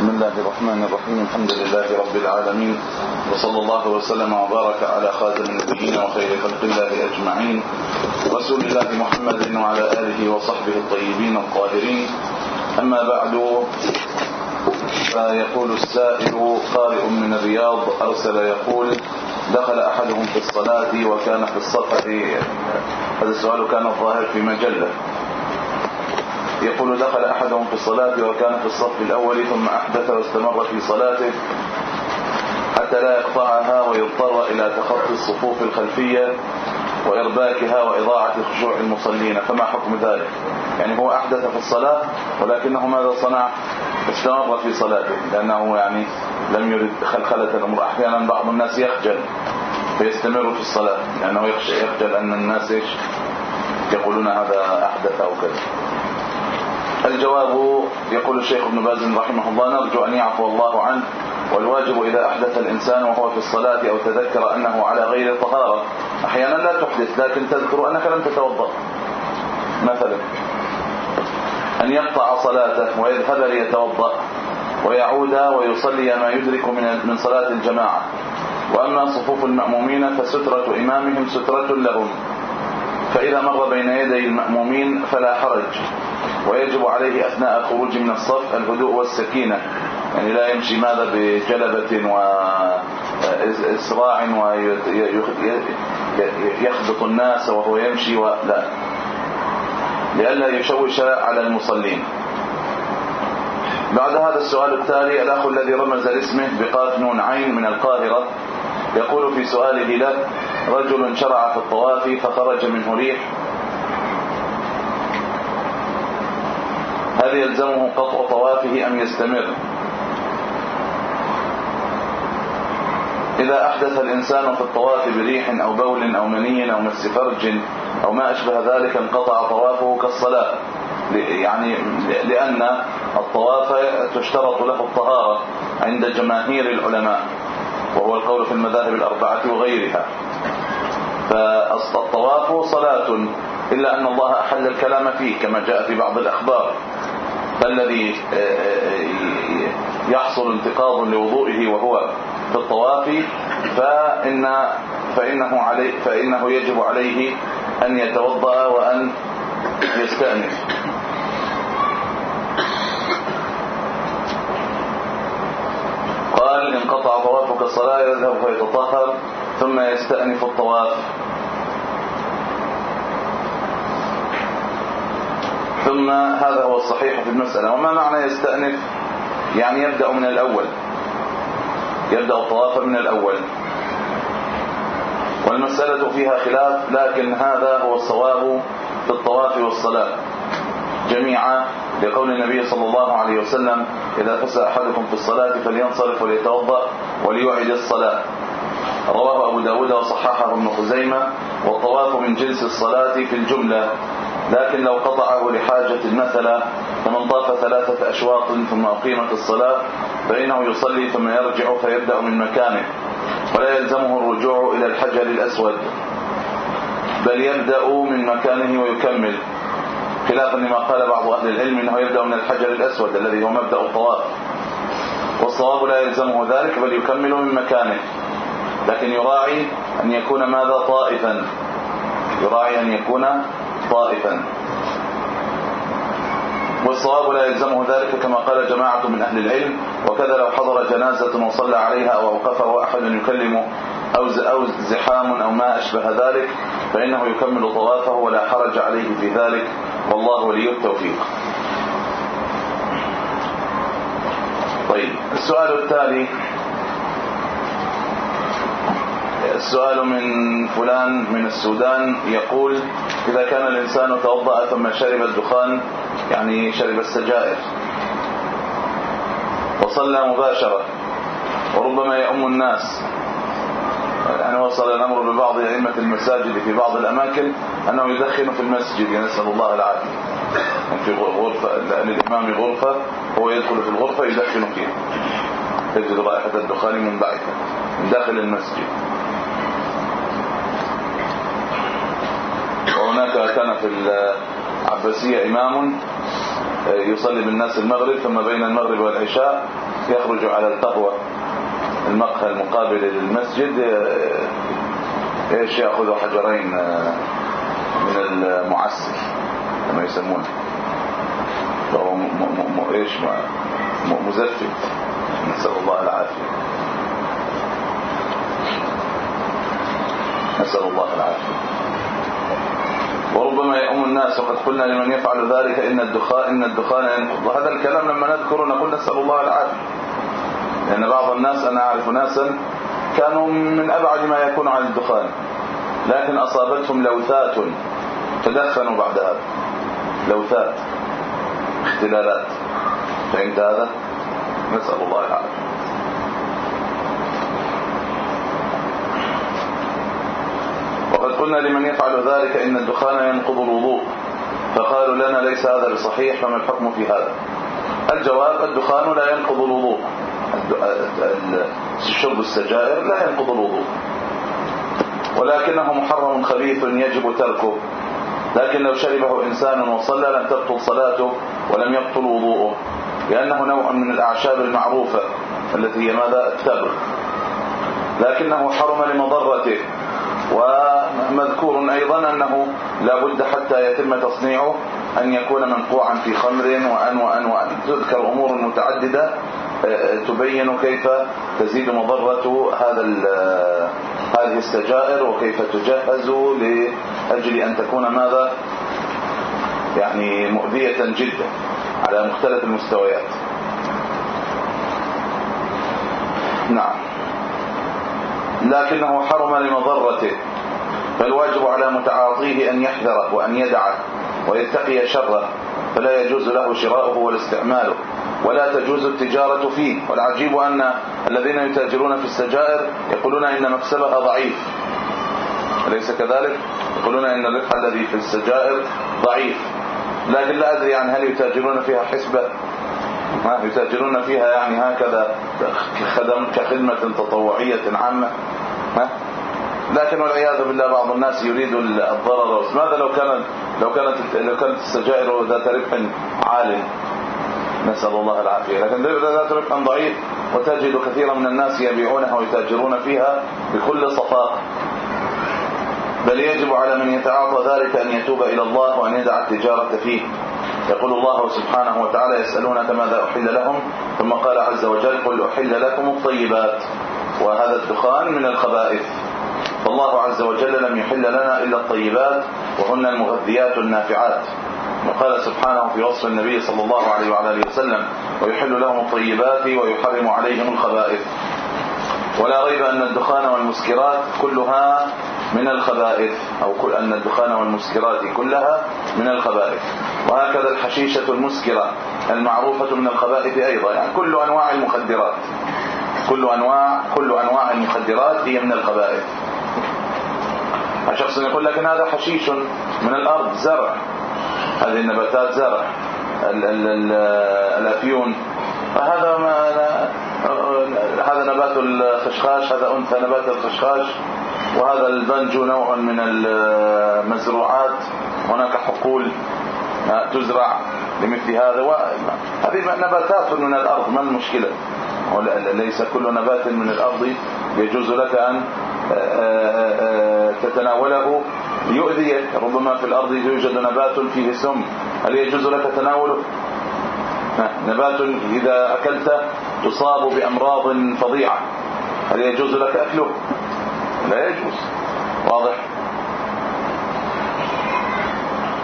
بسم الله الرحمن الرحيم. الحمد لله رب العالمين. وصلى الله وسلم وبارك على خاتم النبيين وخير خلق الله أجمعين. رسول الله محمد وعلى آله وصحبه الطيبين الطاهرين أما بعد فيقول السائل قارئ من الرياض أرسل يقول دخل أحدهم في الصلاة وكان في الصف هذا السؤال كان الظاهر في مجلة. يقول دخل أحدهم في الصلاة وكان في الصف الأول ثم أحدث واستمر في صلاته حتى لا يقطعها ويضطر إلى تخطي الصفوف الخلفية وإرباكها وإضاعة خشوع المصلين. فما حكم ذلك؟ يعني هو أحدث في الصلاة ولكنه ماذا صنع؟ استمر في صلاته لأنه يعني لم يرد خلخلة الأمر. أحيانا بعض الناس يخجل فيستمر في الصلاة لأنه يخجل أن الناس يقولون هذا أحدث أو كذا. الجواب يقول الشيخ ابن باز رحمه الله نرجو أن يعفو الله عنه والواجب إذا أحدث الإنسان وهو في الصلاة أو تذكر أنه على غير طهارة أحيانا لا تحدث لكن تذكر أنك لم تتوضأ. مثلا أن يقطع صلاته ويذهب ليتوضا ويعود ويصلي ما يدرك من من صلاة الجماعة. وأما صفوف المأمومين فسترة إمامهم سترة لهم. فإذا مر بين يدي المأمومين فلا حرج ويجب عليه أثناء الخروج من الصف الهدوء والسكينة يعني لا يمشي ماذا بجلبة وإسراع ويخبط الناس وهو يمشي ولا لئلا يشوش على المصلين. بعد هذا السؤال التالي الأخ الذي رمز لاسمه بقاف نون عين من القاهرة يقول في سؤاله له رجل شرع في الطواف فخرج منه ريح. هل يلزمه قطع طوافه أم يستمر؟ إذا أحدث الإنسان في الطواف بريح أو بول أو مني أو مس فرج أو ما أشبه ذلك انقطع طوافه كالصلاة يعني لأن الطواف تشترط له الطهارة عند جماهير العلماء. وهو القول في المذاهب الأربعة وغيرها. فالطواف صلاة إلا أن الله أحل الكلام فيه كما جاء في بعض الأخبار. فالذي يحصل انتقاض لوضوئه وهو في الطواف فإن فإنه عليه فإنه يجب عليه أن يتوضأ وأن يستأنف قال انقطع طوافك الصلاة يذهب فيتطهر ثم يستأنف الطواف. ثم هذا هو الصحيح في المسألة. وما معنى يستأنف؟ يعني يبدأ من الأول. يبدأ الطواف من الأول. والمسألة فيها خلاف لكن هذا هو الصواب في الطواف والصلاة جميعا. لقول النبي صلى الله عليه وسلم إذا فسى أحدكم في الصلاة فلينصرف وليتوضأ وليعد الصلاة. رواه أبو داود وصححه ابن خزيمة والطواف من جنس الصلاة في الجملة لكن لو قطعه لحاجة مثلا فمن طاف ثلاثة أشواط ثم أقيمت الصلاة فإنه يصلي ثم يرجع فيبدأ من مكانه ولا يلزمه الرجوع إلى الحجر الأسود بل يبدأ من مكانه ويكمل. خلافا لما قال بعض أهل العلم أنه يبدأ من الحجر الأسود الذي هو مبدأ الطواف. والصواب لا يلزمه ذلك بل يكمل من مكانه. لكن يراعي أن يكون ماذا طائفا. يراعي أن يكون طائفا. والصواب لا يلزمه ذلك كما قال جماعة من أهل العلم وكذا لو حضر جنازة وصلى عليها أو أوقفه أحد يكلمه أو أو زحام أو ما أشبه ذلك فإنه يكمل طوافه ولا حرج عليه في ذلك. والله ولي التوفيق. طيب السؤال التالي السؤال من فلان من السودان يقول إذا كان الإنسان توضأ ثم شرب الدخان يعني شرب السجائر وصلى مباشرة وربما يؤم الناس يعني وصل الأمر ببعض أئمة المساجد في بعض الأماكن أنه يدخن في المسجد نسأل الله العافية. يعني في غرفة للإمام غرفة هو يدخل في الغرفة يدخن فيها. تجد رائحة الدخان منبعثة من داخل المسجد. وهناك كان في العباسية إمام يصلي بالناس المغرب ثم بين المغرب والعشاء يخرج على القهوة المقهى المقابل للمسجد إيش يأخذ حجرين من المعسل كما يسمونه. فهو إيش مزفت. نسأل الله العافية. نسأل الله العافية. وربما يؤم الناس وقد قلنا لمن يفعل ذلك إن الدخان إن الدخان ينقض وهذا الكلام لما نذكره نقول نسأل الله العافية. لأن بعض الناس أنا أعرف ناسا كانوا من أبعد ما يكون عن الدخان لكن أصابتهم لوثات تدخنوا بعد هذا. لوثات اختلالات. فهمت هذا نسأل الله العافية. وقد قلنا لمن يفعل ذلك إن الدخان ينقض الوضوء فقالوا لنا ليس هذا بصحيح فما الحكم في هذا؟ الجواب الدخان لا ينقض الوضوء. شرب السجائر لا ينقض الوضوء. ولكنه محرم خبيث يجب تركه. لكن لو شربه إنسان وصلى لم تبطل صلاته ولم يبطل وضوءه. لأنه نوع من الأعشاب المعروفة التي هي ماذا؟ التبر لكنه حرم لمضرته. ومذكور أيضا أنه لا بد حتى يتم تصنيعه أن يكون منقوعا في خمر وأن وأن وأن. تذكر أمور متعددة تبين كيف تزيد مضرة هذا هذه السجائر وكيف تجهز لأجل أن تكون ماذا؟ يعني مؤذية جدا على مختلف المستويات. نعم. لكنه حرم لمضرته. فالواجب على متعاطيه أن يحذره وأن يدعه ويتقي شره فلا يجوز له شراؤه ولا استعماله ولا تجوز التجارة فيه. والعجيب أن الذين يتاجرون في السجائر يقولون إن مكسبها ضعيف. أليس كذلك؟ يقولون إن الربح الذي في السجائر ضعيف. لكن لا أدري يعني هل يتاجرون فيها حسبة. ما يتاجرون فيها يعني هكذا خدم كخدمة تطوعية عامة. ها؟ لكن والعياذ بالله بعض الناس يريد الضرر. ماذا لو كانت لو كانت لو كانت السجائر ذات ربح عال؟ نسأل الله العافية. لكن ذات ربح ضعيف وتجد كثيرا من الناس يبيعونها ويتاجرون فيها بكل صفاء بل يجب على من يتعاطى ذلك أن يتوب إلى الله وأن يدع التجارة فيه. يقول الله سبحانه وتعالى يسألونك ماذا أحل لهم؟ ثم قال عز وجل قل أحل لكم الطيبات. وهذا الدخان من الخبائث. فالله عز وجل لم يحل لنا إلا الطيبات وهن المغذيات النافعات. وقال سبحانه في وصف النبي صلى الله عليه وعلى آله وسلم ويحل لهم الطيبات ويحرم عليهم الخبائث. ولا ريب أن الدخان والمسكرات كلها من الخبائث أو كل أن الدخان والمسكرات كلها من الخبائث. وهكذا الحشيشة المسكرة المعروفة من الخبائث أيضا يعني كل أنواع المخدرات. كل أنواع كل أنواع المخدرات هي من الخبائث. شخص يقول لكن هذا حشيش من الأرض زرع. هذه النباتات زرع الأفيون. هذا ما هذا نبات الخشخاش هذا أنثى نبات الخشخاش وهذا البنجو نوع من المزروعات. هناك حقول تزرع لمثل هذا هذه نباتات من الأرض ما المشكلة؟ ليس كل نبات من الأرض يجوز لك أن تتناوله. يؤذيك ربما في الأرض يوجد نبات فيه سم هل يجوز لك تناوله؟ نبات إذا أكلته تصاب بأمراض فظيعة. هل يجوز لك أكله؟ لا يجوز. واضح.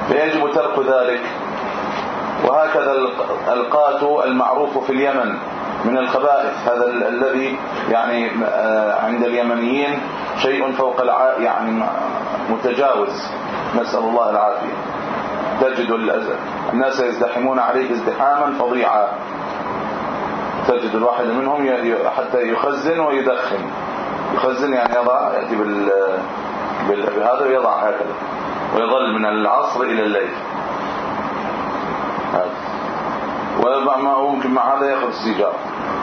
فيجب ترك ذلك. وهكذا القات المعروف في اليمن من الخبائث. هذا الذي يعني آه، عند اليمنيين شيء فوق الع... يعني متجاوز. نسأل الله العافية. تجد الناس يزدحمون عليه ازدحاما فظيعا. تجد الواحد منهم حتى يخزن ويدخن. يخزن يعني يضع يأتي بال بهذا ويضع هكذا. ويظل من العصر إلى الليل. وما ممكن مع هذا يأخذ السيجاره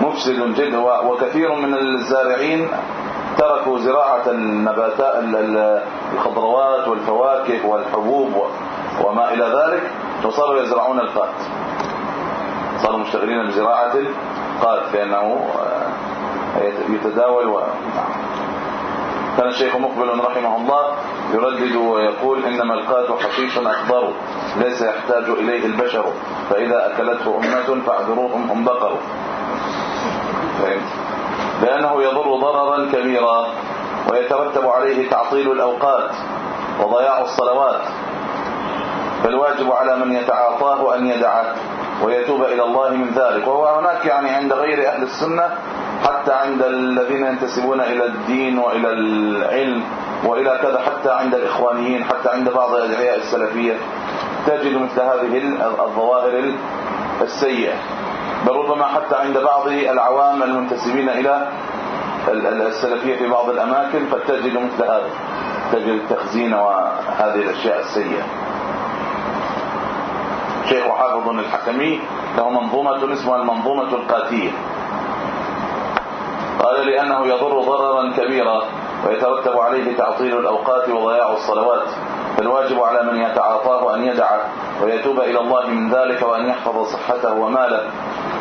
مفسد جدا وكثير من الزارعين تركوا زراعة النباتات الخضروات والفواكه والحبوب وما إلى ذلك وصاروا يزرعون الفات. صاروا مشتغلين بزراعة قالت لأنه يتداول و... كان الشيخ مقبل رحمه الله يردد ويقول إنما القات حشيش أخضر ليس يحتاج إليه البشر فإذا أكلته أمة فاعذروهم هم بقروا. لأنه يضر ضررا كبيرا ويترتب عليه تعطيل الأوقات وضياع الصلوات. فالواجب على من يتعاطاه أن يدعه ويتوب إلى الله من ذلك. وهو هناك يعني عند غير أهل السنة حتى عند الذين ينتسبون إلى الدين وإلى العلم وإلى كذا حتى عند الإخوانيين حتى عند بعض أدعياء السلفية تجد مثل هذه الظواهر السيئة. بل ربما حتى عند بعض العوام المنتسبين إلى السلفية في بعض الأماكن فتجد مثل هذا تجد التخزين وهذه الأشياء السيئة. شيخ حافظ الحكمي له منظومة اسمها المنظومة القاتية. قال لأنه يضر ضررا كبيرا ويترتب عليه تعطيل الأوقات وضياع الصلوات. فالواجب على من يتعاطاه أن يدعه ويتوب إلى الله من ذلك وأن يحفظ صحته وماله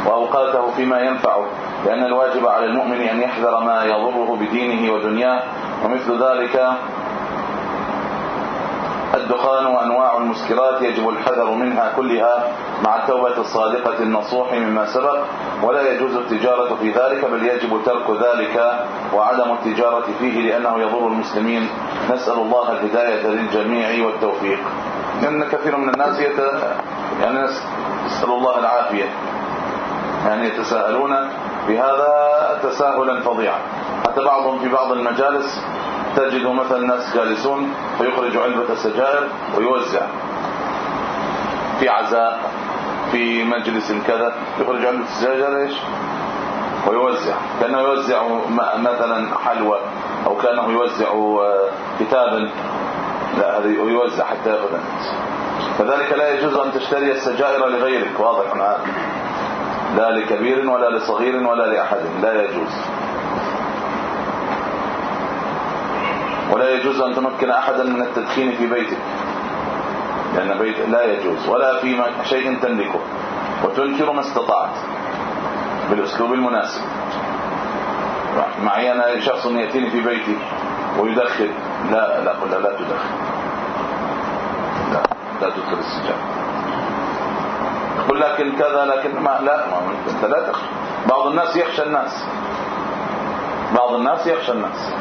وأوقاته فيما ينفعه لأن الواجب على المؤمن أن يحذر ما يضره بدينه ودنياه ومثل ذلك الدخان وأنواع المسكرات يجب الحذر منها كلها مع التوبة الصادقة النصوح مما سبق ولا يجوز التجارة في ذلك بل يجب ترك ذلك وعدم التجارة فيه لأنه يضر المسلمين. نسأل الله الهداية للجميع والتوفيق. لأن كثير من الناس يت... يعني نسأل الله العافية. يعني يتساءلون بهذا تساهلا فظيعا حتى بعضهم في بعض المجالس تجد مثلا ناس جالسون فيخرج علبة السجائر ويوزع. في عزاء في مجلس كذا يخرج علبة السجائر إيش؟ ويوزع. كأنه يوزع مثلا حلوى أو كأنه يوزع آه، كتابا. لا هذا يوزع حتى ياخذ كذلك لا يجوز أن تشتري السجائر لغيرك. واضح هذا لا لكبير ولا لصغير ولا لأحد لا يجوز. ولا يجوز أن تمكن أحدا من التدخين في بيتك لأن بيت لا يجوز ولا في شيء تملكه وتنكر ما استطعت بالأسلوب المناسب. معي أنا شخص يأتيني في بيتي ويدخن لا لا قل لا تدخن. لا لا تدخل السجارة قل لكن كذا لكن ما لا ما انت لا تخشى. بعض الناس يخشى الناس. بعض الناس يخشى الناس.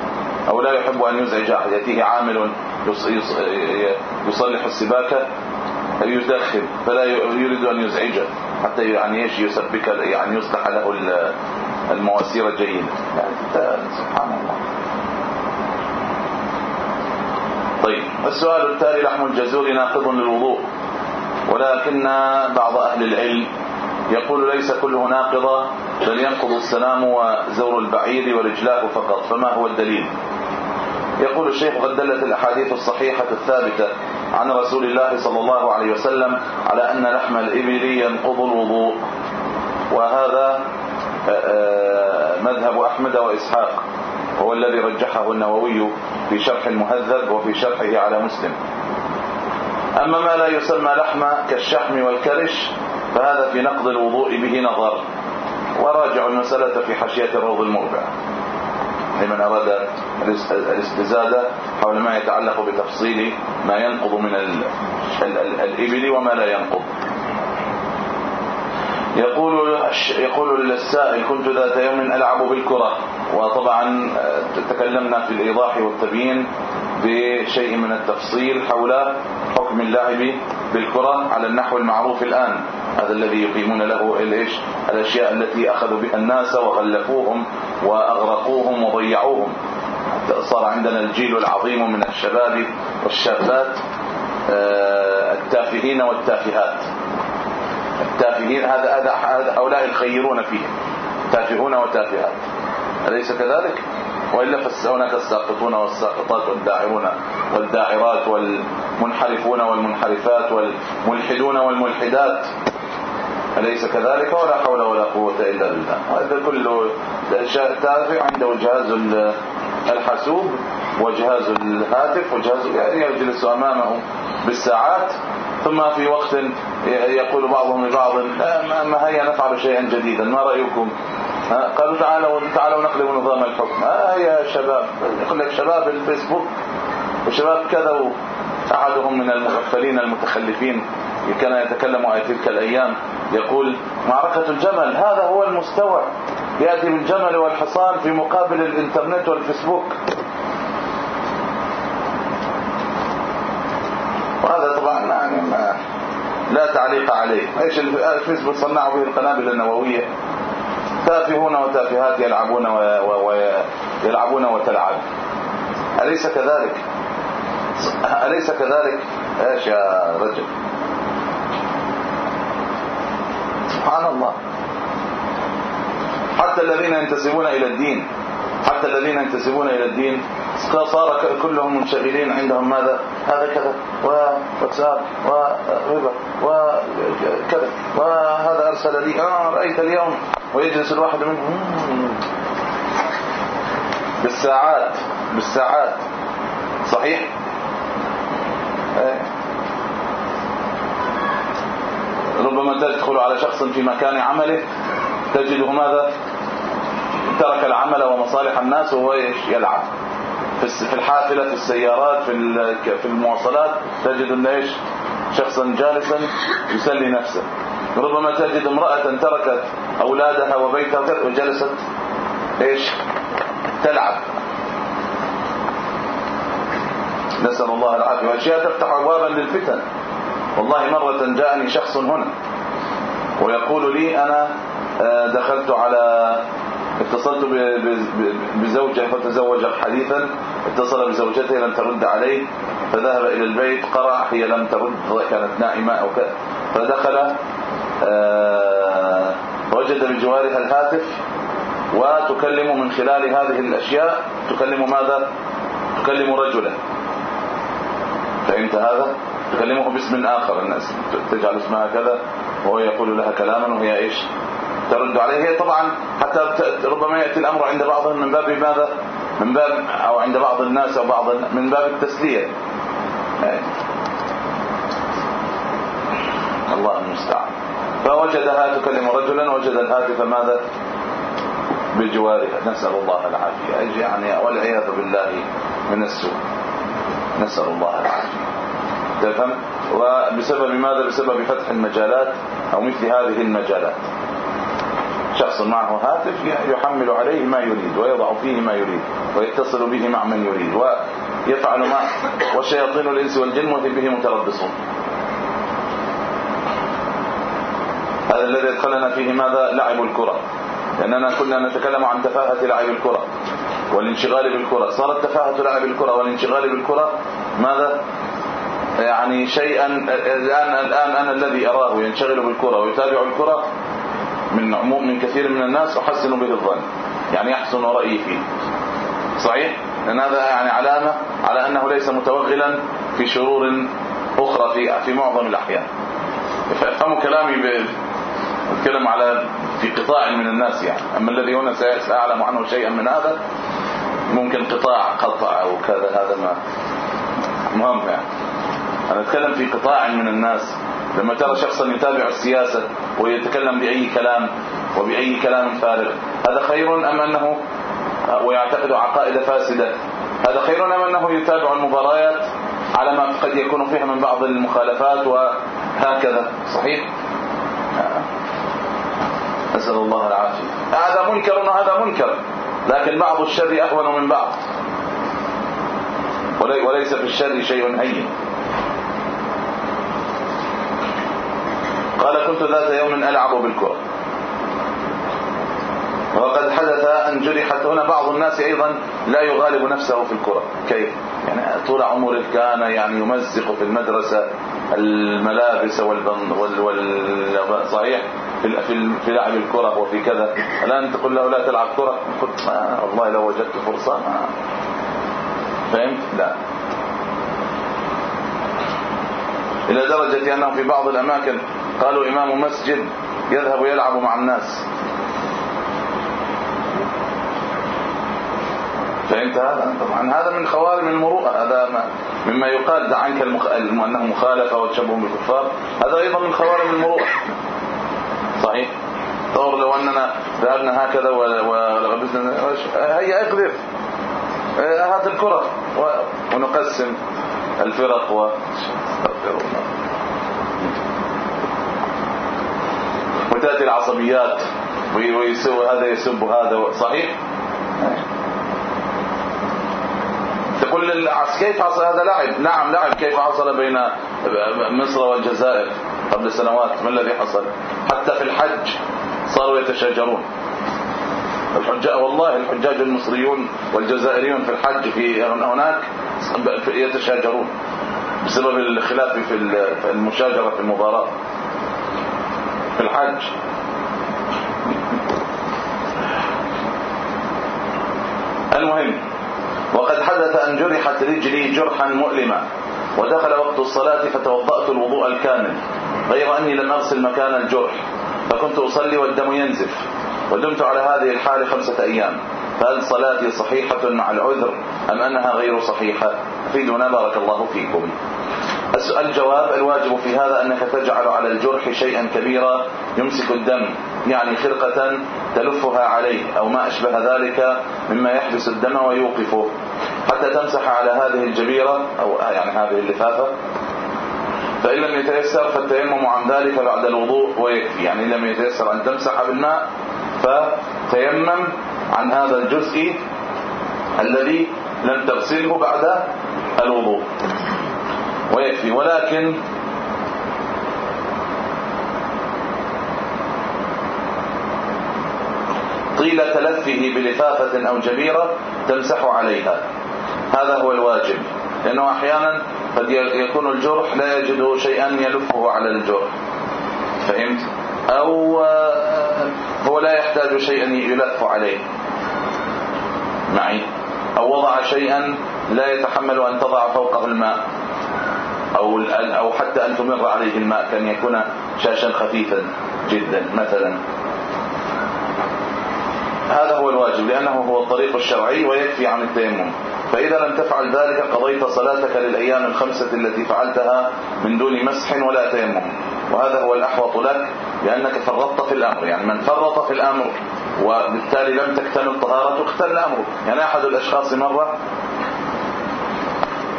أو لا يحب أن يزعج أحد يأتيه عامل يصلح السباكة يدخن فلا يريد أن يزعجه حتى يعني يجي يسبك يعني يصلح له المواسير الجيدة. يعني سبحان الله. طيب السؤال التالي لحم الجزور ناقض للوضوء. ولكن بعض أهل العلم يقول ليس كله ناقضة بل ينقض السلام وزور البعير ورجلاه فقط فما هو الدليل؟ يقول الشيخ قد دلت الأحاديث الصحيحة الثابتة عن رسول الله صلى الله عليه وسلم على أن لحم الإبل ينقض الوضوء وهذا آه، آه، مذهب أحمد وإسحاق هو الذي رجحه النووي في شرح المهذب وفي شرحه على مسلم. أما ما لا يسمى لحم كالشحم والكرش فهذا في نقض الوضوء به نظر. وراجع المسألة في حاشية الروض المربع لمن أراد الاستزادة حول ما يتعلق بتفصيل ما ينقض من الإبل وما لا ينقض. يقول يقول السائل كنت ذات يوم ألعب بالكرة. وطبعا تكلمنا في الإيضاح والتبيين بشيء من التفصيل حول حكم اللعب بالكرة على النحو المعروف الآن. هذا الذي يقيمون له الايش الأشياء التي أخذوا بها الناس وغلفوهم وأغرقوهم وضيعوهم. صار عندنا الجيل العظيم من الشباب والشابات آه، التافهين والتافهات. التافهين هذا هذا هؤلاء الخيرون فيه تافهون وتافهات. أليس كذلك؟ وإلا فهناك الساقطون والساقطات والداعرون والداعرات والمنحرفون والمنحرفات والملحدون والملحدات. أليس كذلك؟ ولا حول ولا قوة إلا بالله. وهذا كله تافه عنده جهاز الحاسوب وجهاز الهاتف وجهاز يعني يجلس أمامه بالساعات. ثم في وقت يقول بعضهم لبعض ما هيا نفعل شيئا جديدا ما رأيكم؟ قالوا تعالوا تعالوا نقلب نظام الحكم. آه يا شباب يقول لك شباب الفيسبوك وشباب كذا احدهم من المغفلين المتخلفين كان يتكلم عن تلك الأيام يقول معركة الجمل هذا هو المستوى. يأتي بالجمل والحصان في مقابل الإنترنت والفيسبوك. وهذا طبعا يعني ما لا تعليق عليه. إيش الفيسبوك صنعوا به القنابل النووية؟ تافهون وتافهات يلعبون ويلعبون وتلعب. أليس كذلك؟ أليس كذلك؟ إيش يا رجل؟ سبحان الله. حتى الذين ينتسبون إلى الدين حتى الذين ينتسبون إلى الدين صار كلهم منشغلين عندهم ماذا؟ هذا كذا وواتساب وغيبه وكذا وهذا أرسل لي آه رأيت اليوم. ويجلس الواحد منهم بالساعات بالساعات. صحيح؟ إيه. ربما تدخل على شخص في مكان عمله. تجده ماذا؟ ترك العمل ومصالح الناس وهو يلعب. في الحافلة في السيارات في في المواصلات. تجد إيش؟ شخصا جالسا يسلي نفسه. ربما تجد امرأة تركت أولادها وبيتها وجلست إيش؟ تلعب. نسأل الله العافية. وأشياء تفتح ابوابا للفتن. والله مرة جاءني شخص هنا ويقول لي أنا آه، دخلت على اتصلت بزوجة فتزوج حديثا اتصل بزوجته لم ترد عليه فذهب إلى البيت قرأ هي لم ترد كانت نائمة أو كذا فدخل آه، وجد بجوارها الهاتف وتكلم من خلال هذه الأشياء. تكلم ماذا؟ تكلم رجلا. فهمت هذا؟ تكلمه باسم آخر. الناس تجعل اسمها كذا. وهو يقول لها كلاما وهي إيش؟ ترد عليه. هي طبعا حتى ربما يأتي الأمر عند بعضهم من باب ماذا؟ من باب أو عند بعض الناس أو بعض من باب التسلية. الله المستعان. فوجدها تكلم رجلا وجد الهاتف ماذا؟ بجوارها. نسأل الله العافية. يعني والعياذ بالله من السوء. نسأل الله العافية. تفهم؟ وبسبب ماذا؟ بسبب فتح المجالات أو مثل هذه المجالات. شخص معه هاتف يحمل عليه ما يريد ويضع فيه ما يريد ويتصل به مع من يريد ويفعل ما وشياطين الإنس والجن به متربصون. هذا الذي ادخلنا فيه ماذا؟ لعب الكرة. لأننا كنا نتكلم عن تفاهة لعب الكرة والانشغال بالكرة. صارت تفاهة لعب الكرة والانشغال بالكرة ماذا؟ يعني شيئا الآن الآن أنا الذي أراه ينشغل بالكرة ويتابع الكرة من عموم من كثير من الناس أحسن به الظن. يعني يحسن رأيي فيه. صحيح؟ لأن هذا يعني علامة على أنه ليس متوغلا في شرور أخرى في في معظم الأحيان. فافهموا كلامي بتكلم على في قطاع من الناس يعني. أما الذي هنا سأعلم عنه شيئا من هذا ممكن قطاع قطع أو كذا هذا ما مهم يعني. أنا أتكلم في قطاع من الناس. لما ترى شخصا يتابع السياسة ويتكلم بأي كلام وبأي كلام فارغ هذا خير أم أنه ويعتقد عقائد فاسدة؟ هذا خير أم أنه يتابع المباريات على ما قد يكون فيها من بعض المخالفات وهكذا؟ صحيح؟ نسأل الله العافية. هذا منكر وهذا منكر؟ لكن بعض الشر أهون من بعض. وليس في الشر شيء هين قال كنت ذات يوم ألعب بالكرة. وقد حدث أن جرحت هنا بعض الناس أيضا لا يغالب نفسه في الكرة. كيف؟ يعني طول عمره كان يعني يمزق في المدرسة الملابس والبن وال, وال... صحيح في في لعب الكرة وفي كذا. الآن تقول له لا تلعب كرة. قلت والله لو وجدت فرصة ما فهمت؟ لا. إلى درجة أنه في بعض الأماكن قالوا إمام مسجد يذهب يلعب مع الناس. فهمت هذا؟ طبعا هذا من خوارم المروءه هذا مما يقال عنك المخ... أنه مخالفة وتشبه بالكفار. هذا أيضا من خوارم المروءه صحيح. تصور لو أننا ذهبنا هكذا ولغبسنا هيا اقذف هات الكرة. ونقسم الفرق و وتأتي العصبيات ويسوي هذا يسب هذا صحيح؟ تقول كيف حصل هذا لعب. نعم لعب. كيف حصل بين مصر والجزائر؟ قبل سنوات ما الذي حصل؟ حتى في الحج صاروا يتشاجرون. الحجاج والله الحجاج المصريون والجزائريون في الحج في هناك يتشاجرون بسبب الخلاف في المشاجرة في المباراة في الحج. المهم وقد حدث أن جرحت رجلي جرحا مؤلما ودخل وقت الصلاة فتوضأت الوضوء الكامل. غير أني لم أغسل مكان الجرح فكنت أصلي والدم ينزف ودمت على هذه الحال خمسة أيام فهل صلاتي صحيحة مع العذر أم أنها غير صحيحة؟ أفيدونا بارك الله فيكم. الجواب الواجب في هذا أنك تجعل على الجرح شيئا كبيرا يمسك الدم يعني خرقة تلفها عليه أو ما أشبه ذلك مما يحبس الدم ويوقفه. حتى تمسح على هذه الجبيرة أو يعني هذه اللفافة فإن لم يتيسر فالتيمم عن ذلك بعد الوضوء ويكفي. يعني لم يتيسر أن تمسح بالماء فتيمم عن هذا الجزء الذي لم تغسله بعد الوضوء ويكفي. ولكن طيلة تلفه بلفافة أو جبيرة تمسح عليها. هذا هو الواجب. لأنه أحيانا قد يكون الجرح لا يجد شيئا يلفه على الجرح. فهمت؟ أو هو لا يحتاج شيئا يلف عليه. معي؟ أو وضع شيئا لا يتحمل أن تضع فوقه الماء. أو أو حتى أن تمر عليه الماء كان يكون شاشا خفيفا جدا مثلا. هذا هو الواجب لأنه هو الطريق الشرعي ويكفي عن التيمم. فإذا لم تفعل ذلك قضيت صلاتك للأيام الخمسة التي فعلتها من دون مسح ولا تيمم. وهذا هو الأحوط لك لأنك فرطت في الأمر. يعني من فرط في الأمر وبالتالي لم تكتمل طهارته اختل أمره يعني أحد الأشخاص مرة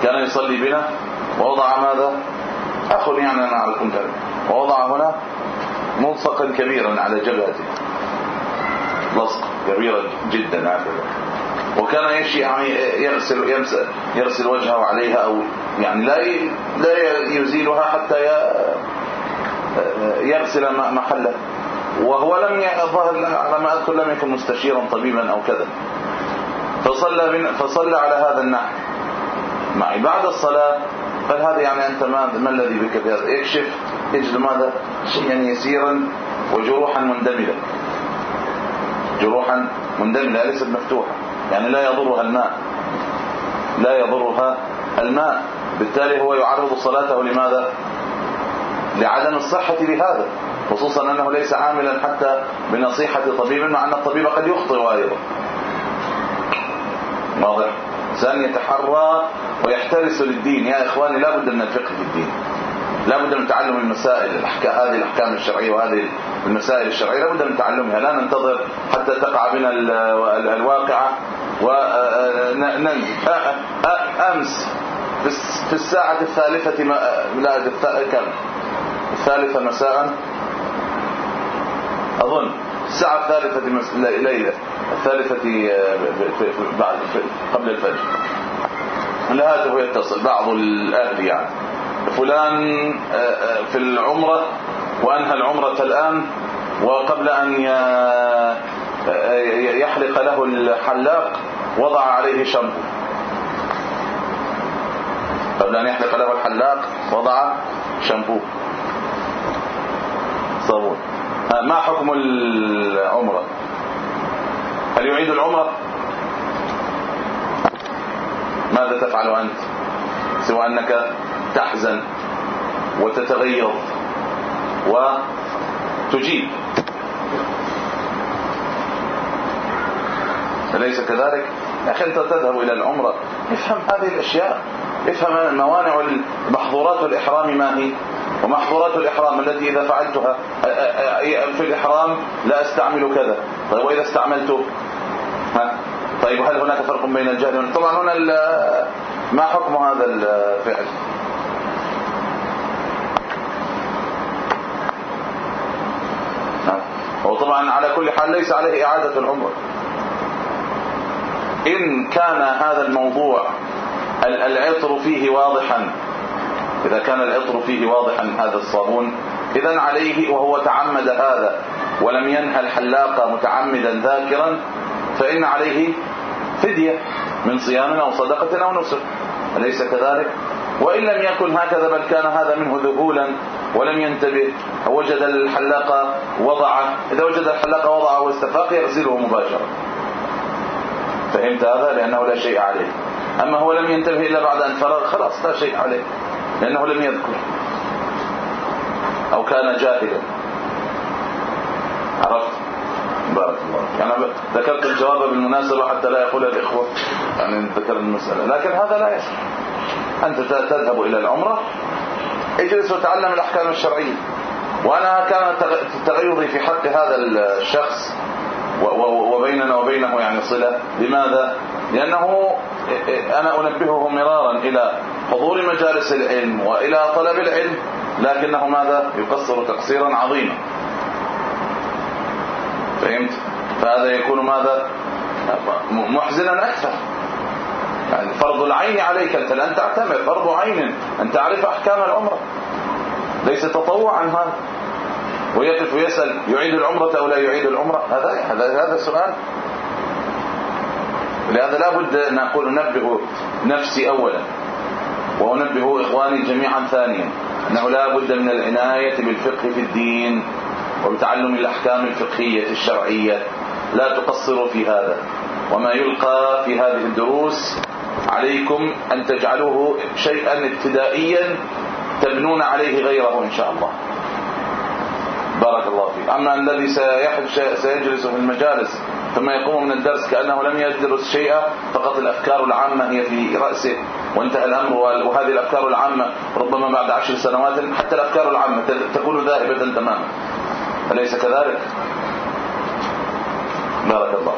كان يصلي بنا ووضع ماذا؟ أخ يعني أنا أعرفكم ذلك ووضع هنا ملصقا كبيرا على جبهته لصق كبيرا جدا هكذا وكان يشي يعني يغسل يمسح يغسل وجهه عليها أو يعني لا لا يزيلها حتى يغسل محله. وهو لم الظاهر على ما أذكر لم يكن مستشيرا طبيبا أو كذا. فصلى فصلى على هذا النحو معي بعد الصلاة قال هذا يعني أنت ما, ما الذي بك بهذا يكشف يجد ماذا؟ شيئا يسيرا وجروحا مندملة. جروحا مندملة ليست مفتوحة. يعني لا يضرها الماء. لا يضرها الماء. بالتالي هو يعرض صلاته لماذا؟ لعدم الصحة بهذا خصوصا أنه ليس عاملا حتى بنصيحة طبيب مع أن الطبيب قد يخطئ أيضا. واضح؟ إنسان يتحرى ويحترس للدين. يا إخواني لا بد من الفقه في الدين. لا بد من تعلم المسائل هذه الأحكام الشرعية وهذه المسائل الشرعية لا بد من تعلمها. لا ننتظر حتى تقع بنا الواقعة وننزل أمس في الساعة الثالثة لا كم؟ الثالثة مساء. أظن الساعة الثالثة ليلة. الثالثة بعد قبل الفجر. الهاتف يتصل بعض الأهل يعني. فلان آه، آه، في العمرة وأنهى العمرة الآن وقبل أن آه، يحلق له الحلاق وضع عليه شامبو قبل أن يحلق له الحلاق وضع شامبو صابون. ما حكم العمرة؟ هل يعيد العمرة؟ ماذا تفعل أنت؟ سوى أنك تحزن وتتغيظ وتجيب. أليس كذلك؟ يا أخي أنت تذهب إلى العمرة. افهم هذه الأشياء. افهم موانع محظورات الإحرام ما هي؟ ومحظورات الإحرام التي إذا فعلتها في الإحرام لا أستعمل كذا. طيب وإذا استعملته؟ ها؟ طيب هل هناك فرق بين الجهل؟ طبعا هنا ما حكم هذا الفعل؟ على كل حال ليس عليه إعادة العمر إن كان هذا الموضوع العطر فيه واضحا إذا كان العطر فيه واضحا هذا الصابون اذا عليه وهو تعمد هذا ولم ينهى الحلاق متعمدا ذاكرا فإن عليه فدية من صيام أو صدقة أو نسك أليس كذلك؟ وإن لم يكن هكذا بل كان هذا منه ذهولا ولم ينتبه وجد الحلاق وضعه إذا وجد الحلاق وضعه واستفاق يغسله مباشرة. فهمت هذا؟ لأنه لا شيء عليه. أما هو لم ينتبه إلا بعد أن فرغ خلاص لا شيء عليه لأنه لم يذكر. أو كان جاهلا. عرفت؟ بارك الله يعني ذكرت الجواب بالمناسبة حتى لا يقول الإخوة يعني ذكر المسألة. لكن هذا لا يصح أنت تذهب إلى العمرة اجلس وتعلم الأحكام الشرعية. وأنا كان تغيظي في حق هذا الشخص وبيننا وبينه يعني صلة. لماذا؟ لأنه أنا أنبهه مرارا إلى حضور مجالس العلم وإلى طلب العلم لكنه ماذا؟ يقصر تقصيرا عظيما. فهمت؟ فهذا يكون ماذا؟ محزنا أكثر. يعني فرض العين عليك أنت لن تعتمر فرض عين أن تعرف أحكام العمرة. ليس تطوعا هذا. ويقف ويسأل يعيد العمرة أو لا يعيد العمرة؟ هذا هذا هذا سؤال. لهذا لا بد أن أقول أنبه نفسي اولا وأنبه إخواني جميعا ثانيا. إنه لا بد من العناية بالفقه في الدين وبتعلم الأحكام الفقهية الشرعية. لا تقصروا في هذا. وما يلقى في هذه الدروس عليكم أن تجعلوه شيئا ابتدائيا تبنون عليه غيره إن شاء الله. بارك الله فيك. أما الذي سيجلس في المجالس ثم يقوم من الدرس كأنه لم يدرس شيئا فقط الأفكار العامة هي في رأسه وانتهى الأمر وهذه الأفكار العامة ربما بعد عشر سنوات حتى الأفكار العامة تكون ذاهبة تماما. أليس كذلك؟ بارك الله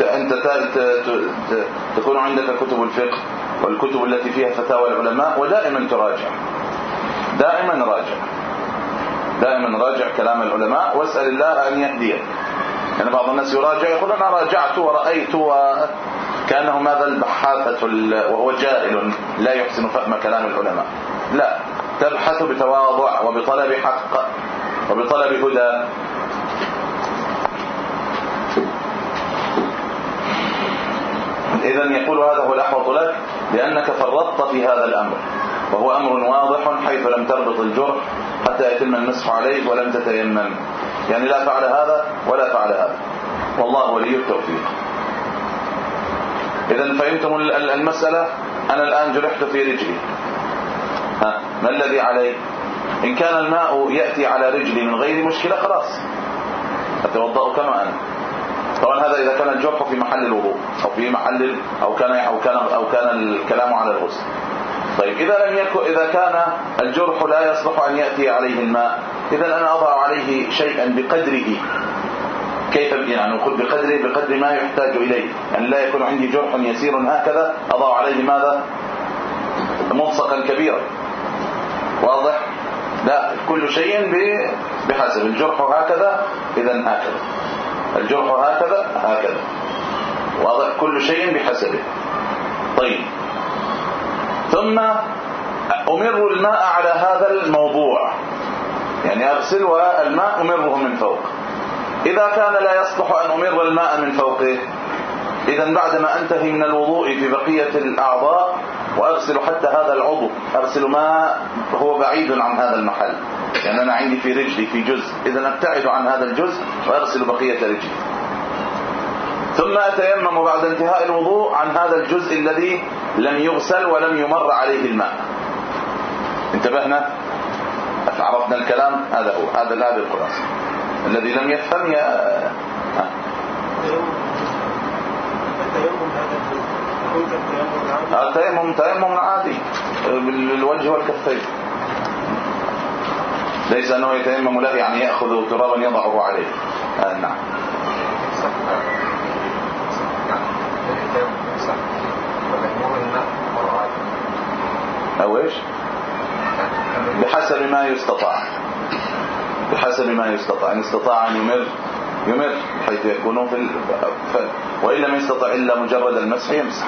أنت تكون عندك كتب الفقه والكتب التي فيها فتاوى العلماء ودائما تراجع. دائما راجع. دائما راجع كلام العلماء واسأل الله أن يهديك. يعني بعض الناس يراجع يقول أنا راجعت ورأيت وكأنه ماذا؟ البحاثة وهو جاهل لا يحسن فهم كلام العلماء. لا تبحث بتواضع وبطلب حق وبطلب هدى. اذا يقول هذا هو الأحوط لك لأنك فرطت في هذا الأمر. وهو أمر واضح حيث لم تربط الجرح حتى يتم المسح عليه ولم تتيمم. يعني لا فعل هذا ولا فعل هذا. والله ولي التوفيق. اذا فهمتم المسألة؟ أنا الآن جرحت في رجلي. ها ما الذي علي؟ إن كان الماء يأتي على رجلي من غير مشكلة خلاص. أتوضأ كما أنا. طبعا هذا إذا كان الجرح في محل الوضوء أو في محل أو كان أو كان أو كان الكلام على الغسل. طيب إذا لم يكن إذا كان الجرح لا يصلح أن يأتي عليه الماء إذا أنا أضع عليه شيئا بقدره. كيف يعني نقول بقدره بقدر ما يحتاج إليه. يعني لا يكون عندي جرح يسير هكذا أضع عليه ماذا؟ ملصقا كبيرا. واضح؟ لا كل شيء بحسب الجرح هكذا اذا هكذا. الجرح هكذا هكذا. واضح كل شيء بحسبه. طيب. ثم أمر الماء على هذا الموضوع. يعني أغسل والماء أمره من فوق. إذا كان لا يصلح أن أمر الماء من فوقه إذا بعدما أنتهي من الوضوء في بقية الأعضاء وأغسل حتى هذا العضو أغسل ما هو بعيد عن هذا المحل. يعني أنا عندي في رجلي في جزء. إذا أبتعد عن هذا الجزء وأغسل بقية رجلي. ثم أتيمم بعد انتهاء الوضوء عن هذا الجزء الذي لم يغسل ولم يمر عليه الماء. انتبهنا؟ عرفنا الكلام؟ هذا هو. هذا هذا الخلاصه الذي لم يفهم يا التيمم تيمم عادي بالوجه والكفين. ليس أنه يتيمم له يعني يأخذ ترابا يضعه عليه. آه نعم. أو إيش؟ بحسب ما يستطاع. بحسب ما يستطاع. إن استطاع أن يمر يمر حيث يكون في ال... وإن لم يستطع إلا مجرد المسح يمسح.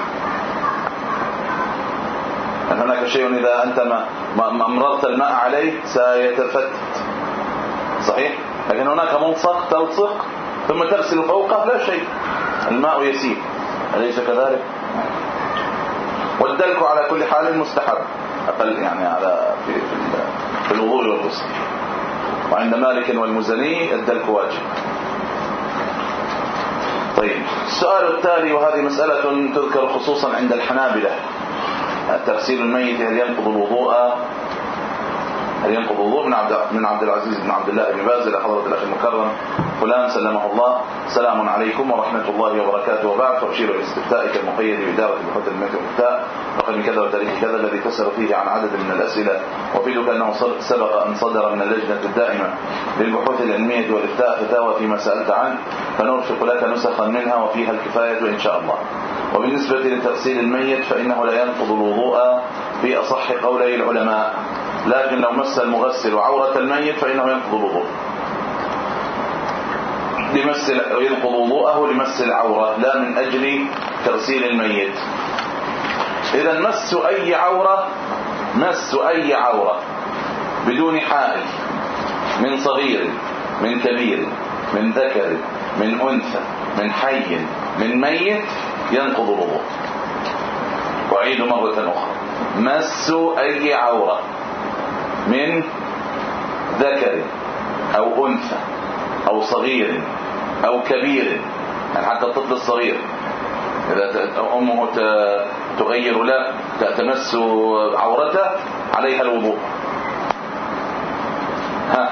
أن هناك شيء إذا أنت ما أمررت الماء عليه سيتفتت صحيح؟ لكن هناك ملصق تلصق ثم تغسل فوقه لا شيء. الماء يسير. أليس كذلك؟ والدلك على كل حال مستحب. أقل يعني على في في الوضوء والغسل. وعند مالك والمزني الدلك واجب. طيب. السؤال التالي وهذه مسألة تذكر خصوصا عند الحنابلة. تغسيل الميت هل ينقض الوضوء؟ هل ينقض الوضوء؟ من عبد العزيز بن عبد الله بن باز إلى حضرة الأخ المكرم. فلان سلمه الله. سلام عليكم ورحمة الله وبركاته. وبعد تشير إلى استفتائك المقيد بإدارة بحوث الميت والفتاء رقم كذا وتاريخ كذا الذي تسال فيه عن عدد من الأسئلة. وفيدك أنه سبق أن صدر من اللجنة الدائمة للبحوث العلمية والافتاء فتاوى فيما سألت عنه. فنرفق لك نسخا منها وفيها الكفاية إن شاء الله. وبالنسبة لتغسيل الميت فإنه لا ينقض الوضوء في أصح قولي العلماء. لكن لو مس المغسل عورة الميت فإنه ينقض الوضوء. لمس ينقض وضوءه لمس العورة لا من أجل تغسيل الميت. إذا مس أي عورة مس أي عورة بدون حائل من صغير من كبير من ذكر من أنثى من حي من ميت ينقض الوضوء. وأعيد مرة أخرى. مس أي عورة من ذكر أو أنثى أو صغير أو كبير يعني حتى الطفل الصغير. إذا أمه تغير له تمس عورته عليها الوضوء. ها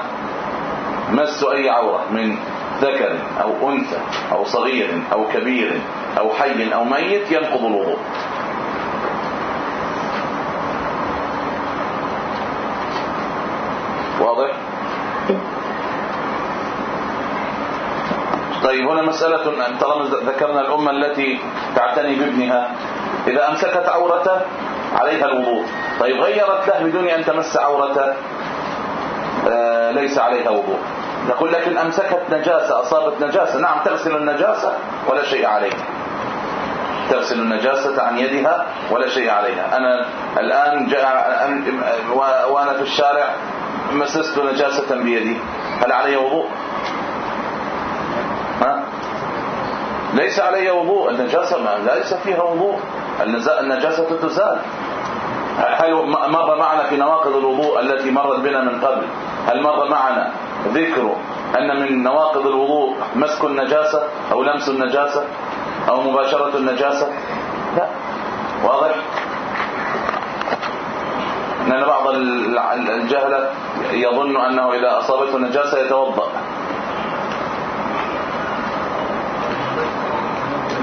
مس أي عورة من ذكر أو أنثى أو صغير أو كبير أو حي أو ميت ينقض الوضوء. واضح؟ طيب هنا مسألة طالما ذكرنا الأمة التي تعتني بابنها إذا أمسكت عورته عليها الوضوء. طيب غيرت له بدون أن تمس عورته آه ليس عليها وضوء. نقول لكن أمسكت نجاسة أصابت نجاسة. نعم تغسل النجاسة ولا شيء عليها. تغسل النجاسة عن يدها ولا شيء عليها. أنا الآن جاء وأنا في الشارع مسست نجاسة بيدي. هل علي وضوء؟ ليس علي وضوء. النجاسة ما ليس فيها وضوء. النجاسة تزال هل مر معنا في نواقض الوضوء التي مرت بنا من قبل؟ هل مر معنا ذكر أن من نواقض الوضوء مسك النجاسة أو لمس النجاسة أو مباشرة النجاسة؟ لا. واضح؟ لأن بعض الجهلة يظن أنه إذا أصابته نجاسة يتوضأ.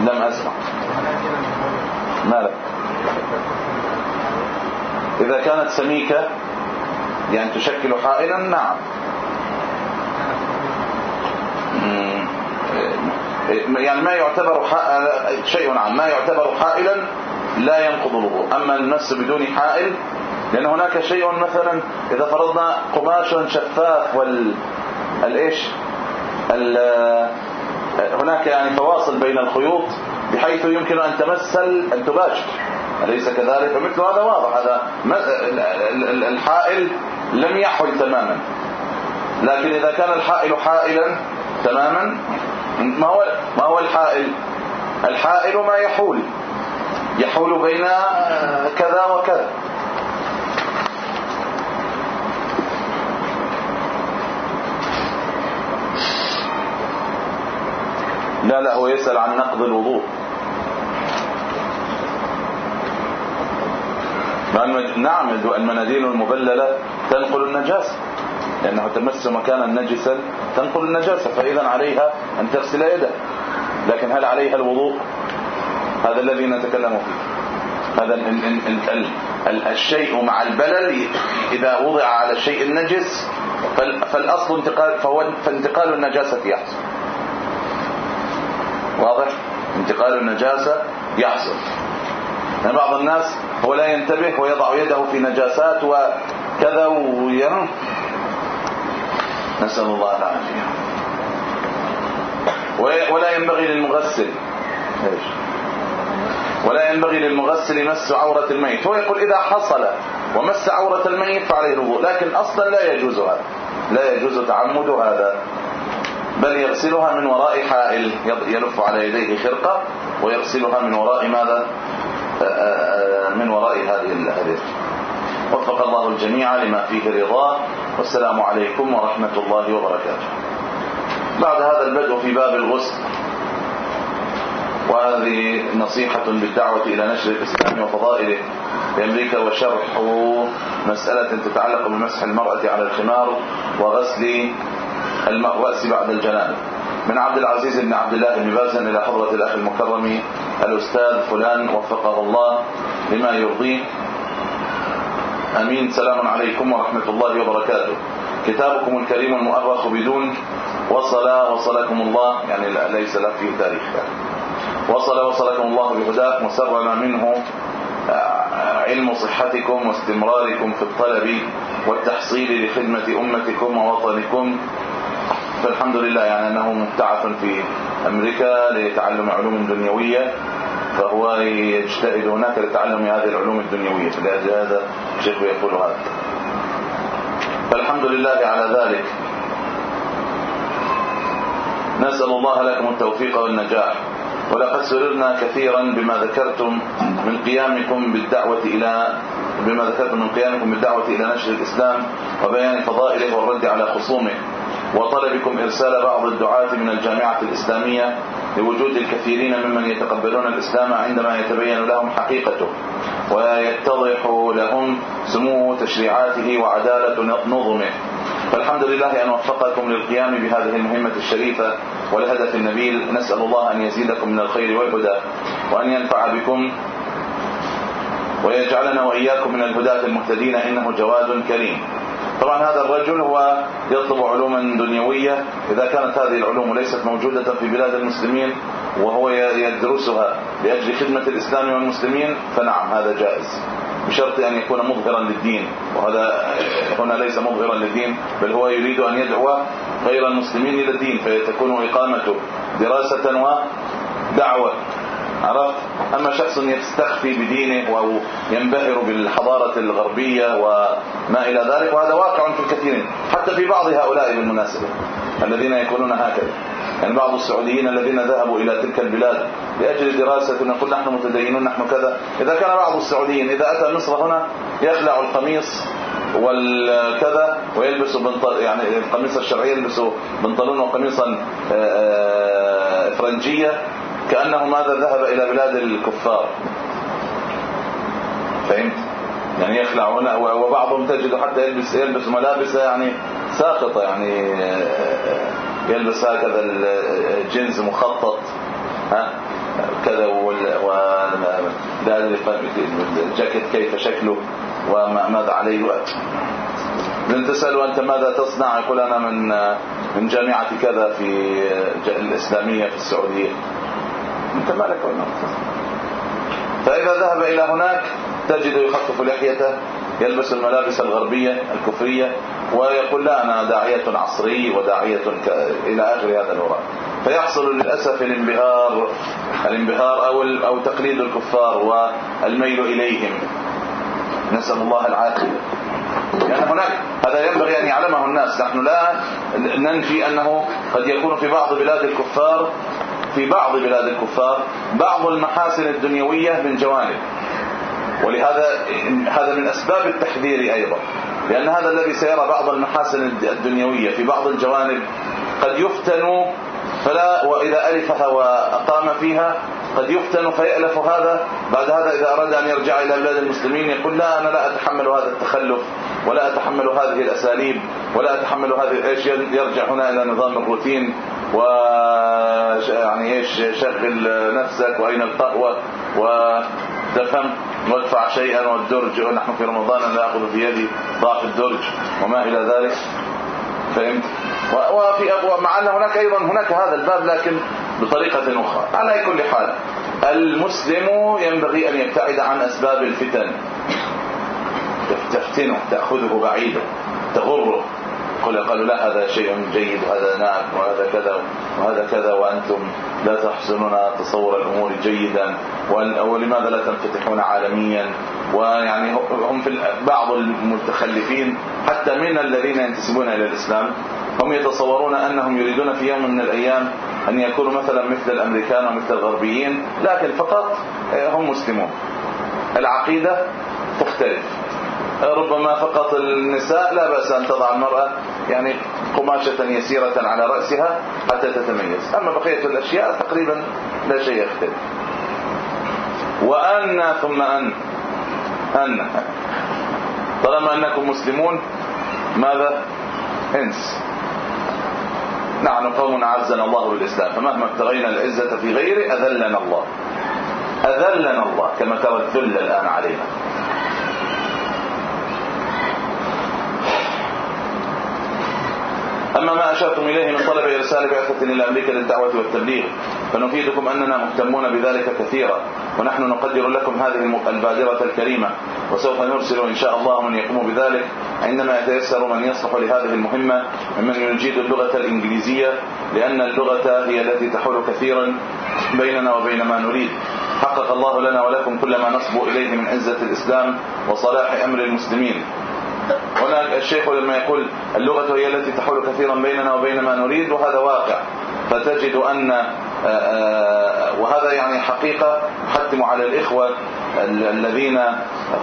لم أسمع. مالك؟ إذا كانت سميكة يعني تشكل حائلا نعم. يعني ما يعتبر شيء عام ما يعتبر حائلا لا ينقض الوضوء. أما المس بدون حائل لأن هناك شيء مثلا إذا فرضنا قماش شفاف وال الإيش؟ هناك يعني فواصل بين الخيوط بحيث يمكن أن تمس ان تباشر أليس كذلك؟ فمثل هذا واضح. هذا الحائل لم يحل تماما. لكن إذا كان الحائل حائلا تماما ما هو ما هو الحائل؟ الحائل ما يحول. يحول بين كذا وكذا. لا لا هو يسأل عن نقض الوضوء. نعم المناديل المبللة تنقل النجاسة. لأنه تمس مكانا نجسا تنقل النجاسة فإذا عليها أن تغسل يدها. لكن هل عليها الوضوء؟ هذا الذي نتكلم فيه. هذا الشيء مع البلل. إذا وضع على الشيء النجس فالأصل انتقال فانتقال النجاسة يحصل واضح؟ انتقال النجاسة يحصل. يعني بعض الناس هو لا ينتبه ويضع يده في نجاسات وكذا ويرى نسأل الله العافية. ولا ينبغي للمغسل. إيش؟ ولا ينبغي للمغسل مس عورة الميت. هو يقول إذا حصل ومس عورة الميت فعليه الوضوء لكن أصلا لا يجوز هذا. لا يجوز تعمد هذا. بل يغسلها من وراء حائل يلف على يديه خرقة ويغسلها من وراء ماذا؟ من وراء هذه هذه وفق الله الجميع لما فيه رضاه والسلام عليكم ورحمة الله وبركاته. بعد هذا البدء في باب الغسل وهذه نصيحة بالدعوة إلى نشر الإسلام وفضائله في أمريكا وشرح مسألة تتعلق بمسح المرأة على الخمار وغسل الرأس بعد الجنان من عبد العزيز بن عبد الله بن باز إلى حضرة الأخ المكرم الأستاذ فلان وفقه الله لما يرضيه أمين سلام عليكم ورحمة الله وبركاته. كتابكم الكريم المؤرخ بدون وصل وصلكم الله يعني ليس له فيه تاريخ وصل وصلكم الله بهداه وسرنا منه آه، علم صحتكم واستمراركم في الطلب والتحصيل لخدمة أمتكم ووطنكم. فالحمد لله يعني أنه مبتعث في أمريكا لتعلم علوم دنيوية فهو يجتهد هناك لتعلم هذه العلوم الدنيوية فلأجل هذا الشيخ يقول هذا. فالحمد لله على ذلك. نسأل الله لكم التوفيق والنجاح ولقد سررنا كثيرا بما ذكرتم من قيامكم بالدعوة إلى بما ذكرتم من قيامكم بالدعوة إلى نشر الإسلام وبيان فضائله والرد على خصومه. وطلبكم إرسال بعض الدعاة من الجامعة الإسلامية لوجود الكثيرين ممن يتقبلون الإسلام عندما يتبين لهم حقيقته ويتضح لهم سمو تشريعاته وعدالة نظمه. فالحمد لله أن وفقكم للقيام بهذه المهمة الشريفة والهدف النبيل. نسأل الله أن يزيدكم من الخير والهدى وأن ينفع بكم ويجعلنا وإياكم من الهداة المهتدين إنه جواد كريم. طبعا هذا الرجل هو يطلب علوما دنيوية. إذا كانت هذه العلوم ليست موجودة في بلاد المسلمين وهو يدرسها لأجل خدمة الإسلام والمسلمين فنعم هذا جائز. بشرط أن يكون مظهرا للدين. وهذا هنا ليس مظهرا للدين بل هو يريد أن يدعو غير المسلمين إلى الدين فتكون إقامته دراسة ودعوة. عرفت؟ أما شخص يستخفي بدينه أو ينبهر بالحضارة الغربية وما إلى ذلك وهذا واقع في الكثيرين حتى في بعض هؤلاء بالمناسبة الذين يكونون هكذا. يعني بعض السعوديين الذين ذهبوا إلى تلك البلاد لأجل دراسة نقول نحن متدينون نحن كذا. إذا كان بعض السعوديين إذا أتى مصر هنا يخلع القميص والكذا ويلبس بنطل يعني القميص الشرعي يلبس بنطلون وقميصا فرنجية. كانه ماذا ذهب إلى بلاد الكفار. فهمت؟ يعني يخلعون وبعضهم تجد حتى يلبس يلبس ملابس يعني ساقطه يعني يلبس هكذا الجنس مخطط ها؟ كذا الجاكيت كيف شكله وماذا عليه. من تسأله أنت ماذا تصنع يقول أنا من من جامعة كذا في الإسلامية في السعودية. أنت مالك ولا فإذا ذهب إلى هناك تجد يخفف لحيته يلبس الملابس الغربية الكفرية ويقول لا أنا داعية عصري وداعية ك... إلى آخر هذا الوراء. فيحصل للأسف الانبهار الانبهار أو, أو تقليد الكفار والميل إليهم. نسأل الله العافية. يعني هناك هذا ينبغي أن يعلمه الناس. نحن لا ننفي أنه قد يكون في بعض بلاد الكفار في بعض بلاد الكفار بعض المحاسن الدنيوية من جوانب. ولهذا هذا من أسباب التحذير أيضا. لأن هذا الذي سيرى بعض المحاسن الدنيوية في بعض الجوانب قد يفتن فلا وإذا ألفها وأقام فيها قد يفتن فيألف هذا. بعد هذا إذا أراد أن يرجع إلى بلاد المسلمين يقول لا أنا لا أتحمل هذا التخلف ولا أتحمل هذه الأساليب ولا أتحمل هذه إيش يرجع هنا إلى نظام الروتين. و يعني إيش شغل نفسك وأين القهوه و تفهم وادفع شيئا والدرج. ونحن في رمضان نأخذ في يدي ضعف الدرج وما إلى ذلك. فهمت؟ وفي ابواب مع أن هناك أيضا هناك هذا الباب لكن بطريقة أخرى. على كل حال المسلم ينبغي أن يبتعد عن أسباب الفتن. تفتنه تأخذه بعيدا تغره. قل قالوا لا هذا شيء جيد وهذا نعم وهذا كذا وهذا كذا وأنتم لا تحسنون تصور الأمور جيدا. ولماذا لا تنفتحون عالميا؟ ويعني هم في بعض المتخلفين حتى من الذين ينتسبون إلى الإسلام هم يتصورون أنهم يريدون في يوم من الأيام أن يكونوا مثلا مثل الأمريكان ومثل الغربيين لكن فقط هم مسلمون. العقيدة تختلف. ربما فقط النساء لا بأس أن تضع المرأة يعني قماشة يسيرة على رأسها حتى تتميز. أما بقية الأشياء تقريبا لا شيء يختلف. وأن ثم أن. أن. طالما أنكم مسلمون ماذا؟ إنس. نحن قوم عزنا الله بالاسلام فمهما ابتغينا العزة في غيره أذلنا الله. أذلنا الله كما ترى الذل الآن علينا. أما ما أشرتم إليه من طلب إرسال بعثة إلى أمريكا للدعوة والتبليغ فنفيدكم أننا مهتمون بذلك كثيرا ونحن نقدر لكم هذه البادرة الكريمة وسوف نرسل إن شاء الله من يقوم بذلك عندما يتيسر من يصلح لهذه المهمة ممن يجيد اللغة الإنجليزية لأن اللغة هي التي تحول كثيرا بيننا وبين ما نريد. حقق الله لنا ولكم كل ما نصبو إليه من عزة الإسلام وصلاح أمر المسلمين. هنا الشيخ لما يقول اللغة هي التي تحول كثيرا بيننا وبين ما نريد وهذا واقع. فتجد أن آه، آه، وهذا يعني حقيقة حتم على الإخوة الذين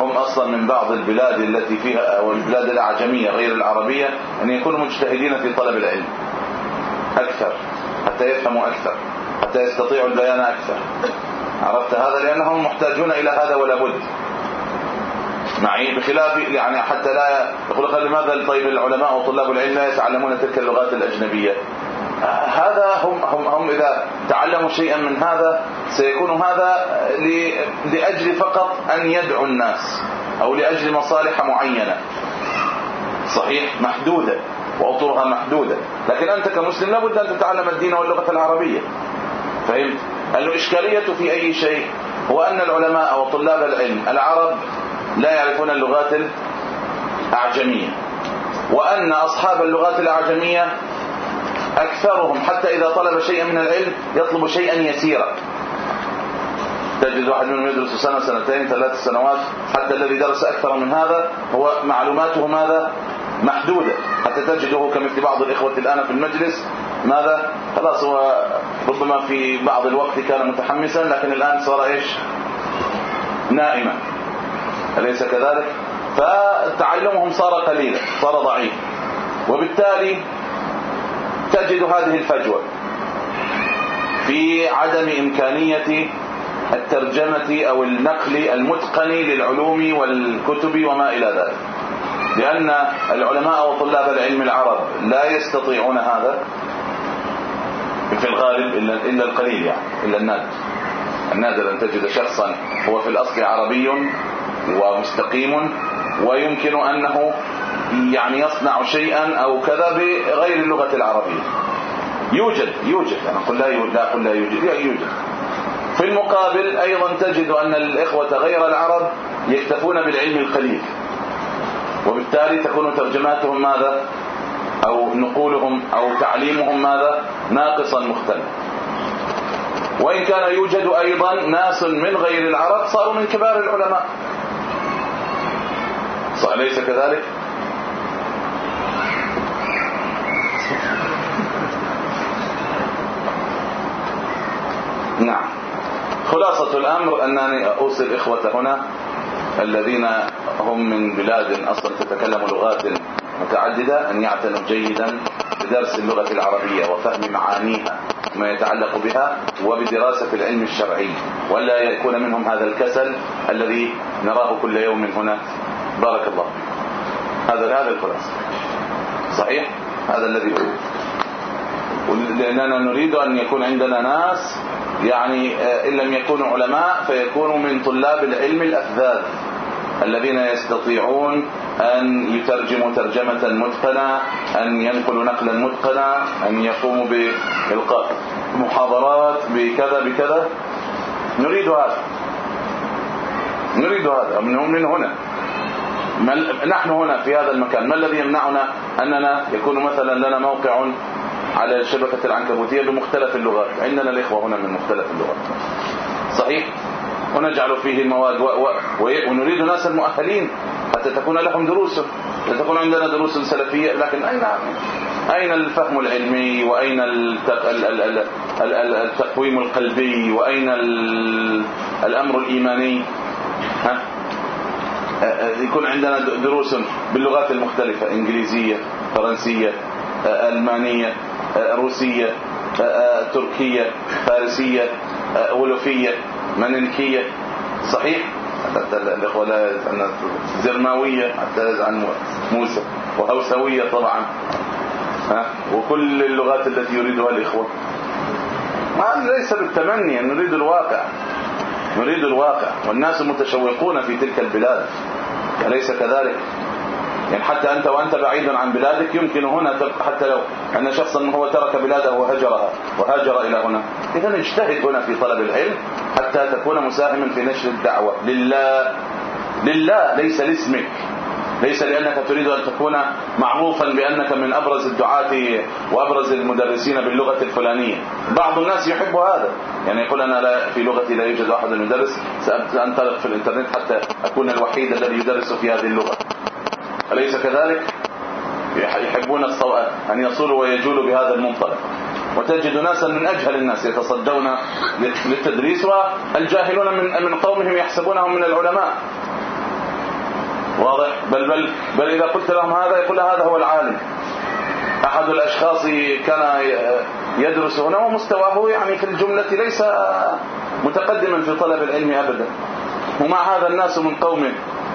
هم أصلا من بعض البلاد التي فيها أو البلاد الأعجمية غير العربية أن يكونوا مجتهدين في طلب العلم. أكثر حتى يفهموا أكثر حتى يستطيعوا البيان أكثر. عرفت؟ هذا لأنهم محتاجون إلى هذا ولا بد. معي بخلاف يعني حتى لا يقول لماذا طيب العلماء وطلاب العلم لا يتعلمون تلك اللغات الأجنبية. هذا هم هم هم إذا تعلموا شيئا من هذا سيكون هذا لأجل فقط أن يدعوا الناس أو لأجل مصالح معينة. صحيح؟ محدودة. وأطرها محدودة. لكن أنت كمسلم لابد أن تتعلم الدين واللغة العربية. فهمت؟ الإشكالية في أي شيء هو أن العلماء وطلاب العلم العرب لا يعرفون اللغات الأعجمية وأن أصحاب اللغات الأعجمية أكثرهم حتى إذا طلب شيئا من العلم يطلب شيئا يسيرا. تجد واحد منهم يدرس سنة سنتين ثلاث سنوات حتى الذي درس أكثر من هذا هو معلوماته ماذا؟ محدودة. حتى تجده كمثل بعض الإخوة الآن في المجلس. ماذا؟ خلاص هو ربما في بعض الوقت كان متحمسا لكن الآن صار إيش؟ نائما. أليس كذلك؟ فتعلمهم صار قليلا صار ضعيف وبالتالي تجد هذه الفجوة في عدم إمكانية الترجمة أو النقل المتقن للعلوم والكتب وما إلى ذلك. لأن العلماء وطلاب العلم العرب لا يستطيعون هذا في الغالب إلا, القليل يعني إلا النادر. النادر أن تجد شخصا هو في الأصل عربي ومستقيم ويمكن أنه يعني يصنع شيئا أو كذا بغير اللغة العربية. يوجد يوجد أنا أقول لا يوجد لا أقول لا يوجد يوجد. في المقابل أيضا تجد أن الإخوة غير العرب يكتفون بالعلم القليل. وبالتالي تكون ترجماتهم ماذا؟ أو نقولهم أو تعليمهم ماذا؟ ناقصا مختلف. وإن كان يوجد أيضا ناس من غير العرب صاروا من كبار العلماء. أليس كذلك؟ نعم. خلاصة الأمر أنني أوصي الإخوة هنا الذين هم من بلاد أصلا تتكلم لغات متعددة أن يعتنوا جيدا بدرس اللغة العربية وفهم معانيها ما يتعلق بها وبدراسة العلم الشرعي ولا يكون منهم هذا الكسل الذي نراه كل يوم هنا. بارك الله هذا هذا الخلاصه صحيح؟ هذا الذي أريد لأننا نريد أن يكون عندنا ناس يعني آه، إن لم يكونوا علماء فيكونوا من طلاب العلم الأفذاذ الذين يستطيعون أن يترجموا ترجمة متقنة أن ينقلوا نقلا متقنا أن يقوموا بإلقاء محاضرات بكذا بكذا. نريد هذا. نريد هذا. من هنا؟ نحن هنا في هذا المكان. ما الذي يمنعنا أننا يكون مثلا لنا موقع على الشبكة العنكبوتية بمختلف اللغات. عندنا الإخوة هنا من مختلف اللغات. صحيح؟ ونجعل فيه المواد و... و... ونريد ناس المؤهلين حتى تكون لهم دروس تكون عندنا دروس سلفية لكن أين أين الفهم العلمي؟ وأين التقويم القلبي؟ وأين الأمر الإيماني؟ ها؟ يكون عندنا دروس باللغات المختلفة إنجليزية فرنسية. ألمانية روسية تركية فارسية ولوفية مننكية. صحيح؟ حتى الإخوة لا زرماويه حتى عن موسى وهوسوية طبعا. ها؟ وكل اللغات التي يريدها الإخوة. ما ليس بالتمني نريد الواقع. نريد الواقع. والناس متشوقون في تلك البلاد. أليس كذلك؟ يعني حتى أنت وأنت بعيد عن بلادك يمكن هنا حتى لو أن شخصا هو ترك بلاده وهجرها وهاجر إلى هنا. إذا اجتهد هنا في طلب العلم حتى تكون مساهما في نشر الدعوة. لله لله ليس لاسمك. ليس لأنك تريد أن تكون معروفا بأنك من أبرز الدعاة وأبرز المدرسين باللغة الفلانية. بعض الناس يحب هذا. يعني يقول أنا لا في لغتي لا يوجد أحد يدرس. سأنطلق في الإنترنت حتى أكون الوحيد الذي يدرس في هذه اللغة. أليس كذلك؟ يحبون أن يصولوا ويجولوا بهذا المنطلق. وتجد ناسا من أجهل الناس يتصدون للتدريس والجاهلون من من قومهم يحسبونهم من العلماء. واضح؟ بل بل بل إذا قلت لهم هذا يقول هذا هو العالم. أحد الأشخاص كان يدرس هنا ومستواه يعني في الجملة ليس متقدما في طلب العلم أبدا. ومع هذا الناس من قومه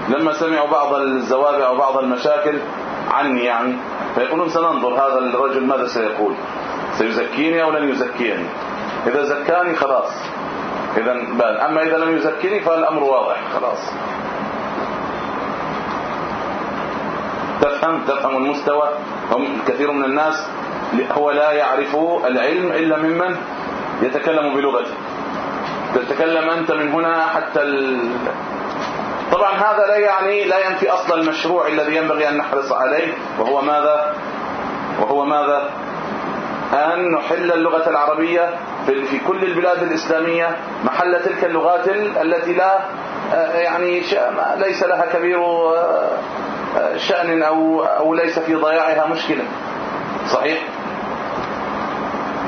لما سمعوا بعض الزوابع وبعض المشاكل عني يعني فيقولون سننظر هذا الرجل ماذا سيقول؟ سيزكيني أو لن يزكيني؟ إذا زكاني خلاص. إذا بان أما إذا لم يزكيني فالأمر واضح خلاص. تفهم؟ تفهم المستوى؟ هم كثير من الناس هو لا يعرف العلم إلا ممن يتكلم بلغته. تتكلم أنت من هنا حتى ال... طبعا هذا لا يعني لا ينفي أصل المشروع الذي ينبغي أن نحرص عليه وهو ماذا؟ وهو ماذا؟ أن نحل اللغة العربية في كل البلاد الإسلامية محل تلك اللغات التي لا يعني ليس لها كبير شأن أو, أو ليس في ضياعها مشكلة. صحيح؟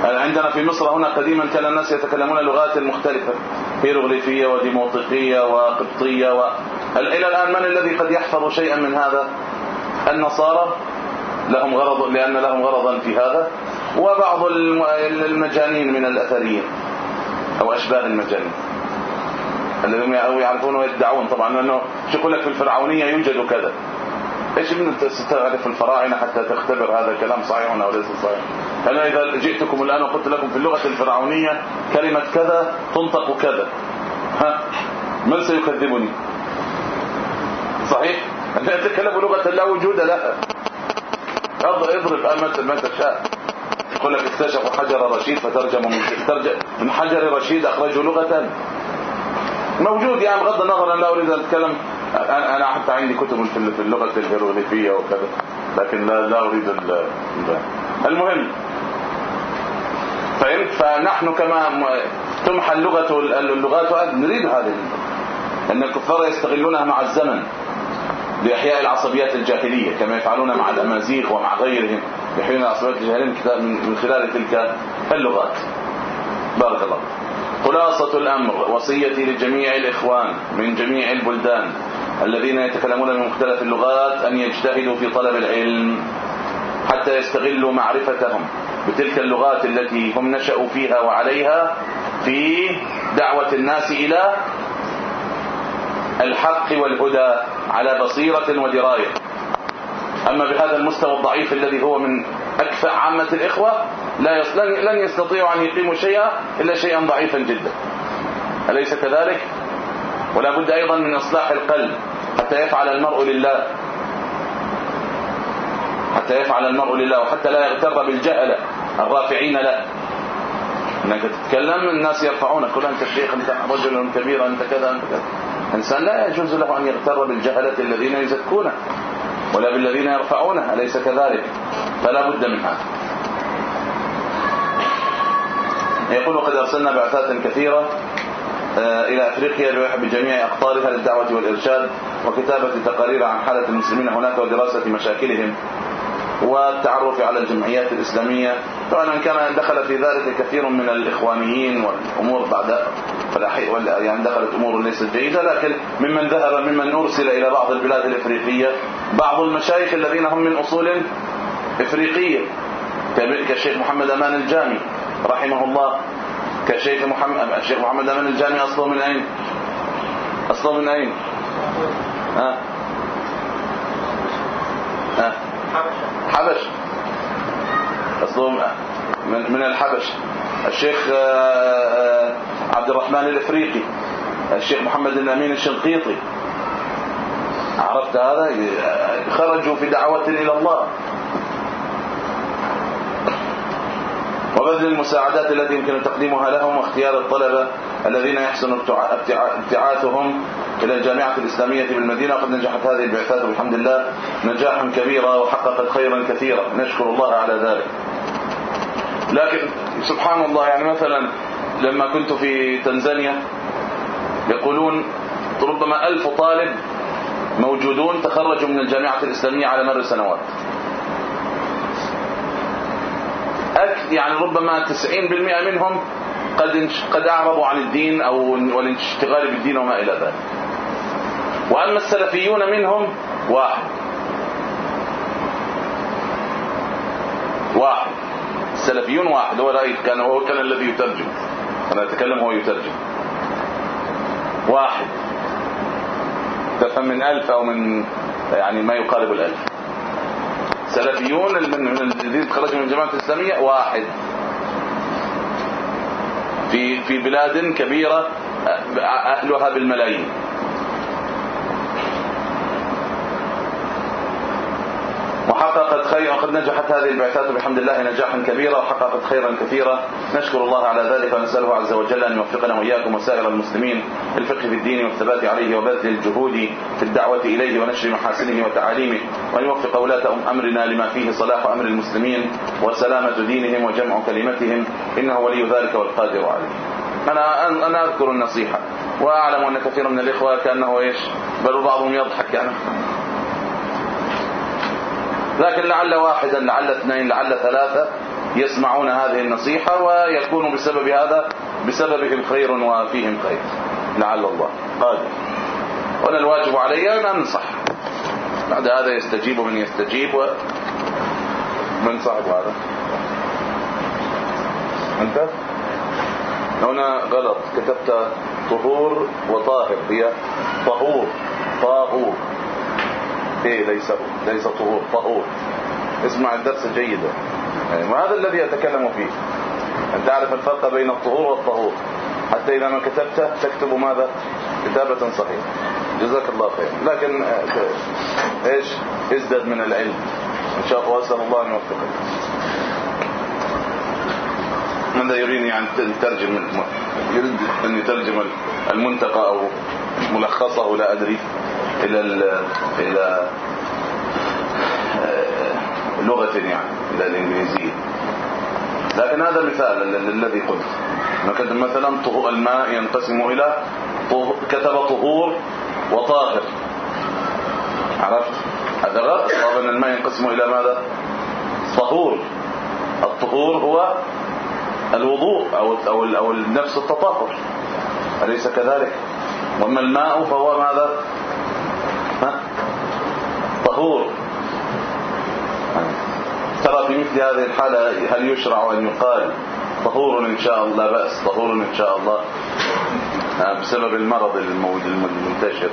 عندنا في مصر هنا قديما كان الناس يتكلمون لغات مختلفة هيروغليفية وديموطيقية وقبطية و... إلى الآن من الذي قد يحفظ شيئا من هذا؟ النصارى لهم غرض لأن لهم غرضا في هذا وبعض المجانين من الأثريين أو أشباه المجانين الذين يعرفون ويدعون. طبعا أنه يقول لك في الفرعونية يوجد كذا. إيش من تستعرف الفراعنة حتى تختبر هذا الكلام صحيح أو ليس صحيح؟ أنا إذا جئتكم الآن وقلت لكم في اللغة الفرعونية كلمة كذا تنطق كذا. ها؟ من سيكذبني؟ صحيح؟ أنت تتكلم لغة لا وجود لها. اضرب متى ما تشاء. يقول لك اكتشفوا حجر رشيد فترجموا من من حجر رشيد اخرجوا لغة. موجود يعني بغض النظر أنا لا أريد أن أتكلم. أنا أنا حتى عندي كتب في اللغة الهيروغليفيه وكذا لكن لا لا أريد المهم فهمت؟ فنحن كما تمحى اللغة اللغات نريد هذه أن الكفار يستغلونها مع الزمن لإحياء العصبيات الجاهلية كما يفعلون مع الأمازيغ ومع غيرهم يحيون العصبيات الجاهلية من خلال تلك اللغات. بارك الله خلاصة الأمر وصيتي لجميع الإخوان من جميع البلدان الذين يتكلمون بمختلف اللغات أن يجتهدوا في طلب العلم حتى يستغلوا معرفتهم. بتلك اللغات التي هم نشأوا فيها وعليها في دعوة الناس إلى الحق والهدى على بصيرة ودراية. أما بهذا المستوى الضعيف الذي هو من أكفأ عامة الإخوة لا لن يستطيعوا أن يقيموا شيئا إلا شيئا ضعيفا جدا. أليس كذلك؟ ولا بد أيضا من إصلاح القلب حتى يفعل المرء لله. حتى يفعل المرء لله وحتى لا يغتر بالجهله الرافعين له إنك تتكلم الناس يرفعونك كل أنت شيخ أنت رجل كبير أنت كذا أنت كذا. إنسان لا يجوز له أن يغتر بالجهلة الذين يزكونه ولا بالذين يرفعونه أليس كذلك؟ فلا بد من هذا. يقول قد أرسلنا بعثات كثيرة آه، إلى أفريقيا بجميع أقطارها للدعوة والإرشاد وكتابة تقارير عن حالة المسلمين هناك ودراسة مشاكلهم. والتعرف على الجمعيات الإسلامية. طبعا كان دخل في ذلك كثير من الإخوانيين والأمور بعد يعني دخلت أمور ليست جيدة لكن ممن ذهب ممن أرسل إلى بعض البلاد الإفريقية بعض المشايخ الذين هم من أصول إفريقية كالشيخ محمد أمان الجامي رحمه الله. كشيخ محمد الشيخ محمد أمان الجامي أصله من أين؟ أصله من أين؟ ها؟ ها؟ حبش أصلهم من من الحبش الشيخ آه، آه، عبد الرحمن الإفريقي. الشيخ محمد الأمين الشنقيطي. عرفت هذا؟ خرجوا في دعوة إلى الله. وبذل المساعدات التي يمكن تقديمها لهم واختيار الطلبة الذين يحسن ابتعاثهم إلى الجامعة الإسلامية بالمدينة وقد نجحت هذه البعثات والحمد لله نجاحا كبيرا وحققت خيرا كثيرا. نشكر الله على ذلك. لكن سبحان الله يعني مثلا لما كنت في تنزانيا يقولون ربما ألف طالب موجودون تخرجوا من الجامعة الإسلامية على مر سنوات يعني ربما 90% منهم قد قد أعرضوا عن الدين أو والاشتغال بالدين وما إلى ذلك. وأما السلفيون منهم واحد. واحد. السلفيون واحد. هو رايت كان هو كان الذي يترجم. أنا أتكلم هو يترجم. واحد. تفهم من ألف أو من يعني ما يقارب الألف. سلفيون من الذين تخرجوا من الجماعه الإسلامية واحد. في في بلاد كبيرة أهلها بالملايين. وحققت خيرا وقد نجحت هذه البعثات بحمد الله نجاحا كبيرا وحققت خيرا كثيرا. نشكر الله على ذلك ونسأله عز وجل أن يوفقنا وإياكم وسائر المسلمين الفقه في الدين والثبات عليه وبذل الجهود في الدعوة إليه ونشر محاسنه وتعاليمه وأن يوفق ولاة أمرنا لما فيه صلاح أمر المسلمين وسلامة دينهم وجمع كلمتهم. إنه ولي ذلك والقادر عليه. أنا أنا أذكر النصيحة وأعلم أن كثير من الإخوة كأنه إيش؟ بل بعضهم يضحك يعني. لكن لعل واحدا لعل اثنين لعل ثلاثة يسمعون هذه النصيحة ويكون بسبب هذا بسببهم خير وفيهم خير. لعل الله. قادر وأنا الواجب علي أن أنصح. بعد هذا يستجيب من يستجيب ومن صاحب هذا. أنت؟ هنا غلط. كتبت طهور وطاهر. هي طهور طاهور. إيه ليس ليس طهور طهور اسمع الدرس جيدا. يعني وهذا الذي أتكلم فيه؟ أن تعرف الفرق بين الطهور والطهور حتى إذا ما كتبته تكتب ماذا؟ كتابة صحيحة. جزاك الله خير. لكن آه، إيش؟ ازدد من العلم. إن شاء الله اسال الله أن يوفقك. من ذا يريني ان ترجم يريد أن يترجم المنتقى أو ملخصه لا أدري. إلى إلى آه، لغة يعني إلى الإنجليزية. لكن هذا مثال الذي قلت. نكتب مثلا الماء ينقسم إلى كتب طهور وطاهر. عرفت؟ هذا غلط. طبعا الماء ينقسم إلى ماذا؟ طهور. الطهور هو الوضوء أو أو أو نفس التطهر. أليس كذلك؟ وأما الماء فهو ماذا؟ طهور. ترى في مثل هذه الحالة هل يشرع أن يقال طهور إن شاء الله؟ لا بأس طهور إن شاء الله. بسبب المرض المنتشر.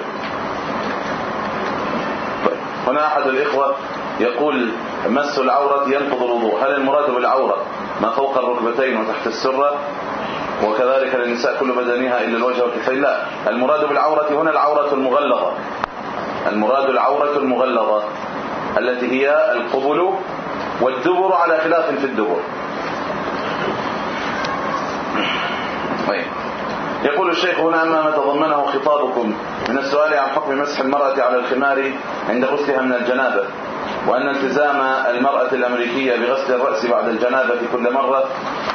طيب هنا أحد الإخوة يقول مس العورة ينقض الوضوء. هل المراد بالعورة ما فوق الركبتين وتحت السرة؟ وكذلك للنساء كل بدنها إلا الوجه والكفين. لا المراد بالعورة هنا العورة المغلظة. المراد العورة المغلظة التي هي القبل والدبر على خلاف في الدبر. طيب. يقول الشيخ هنا ما تضمنه خطابكم من السؤال عن حكم مسح المرأة على الخمار عند غسلها من الجنابة وأن التزام المرأة الأمريكية بغسل الرأس بعد الجنابة كل مرة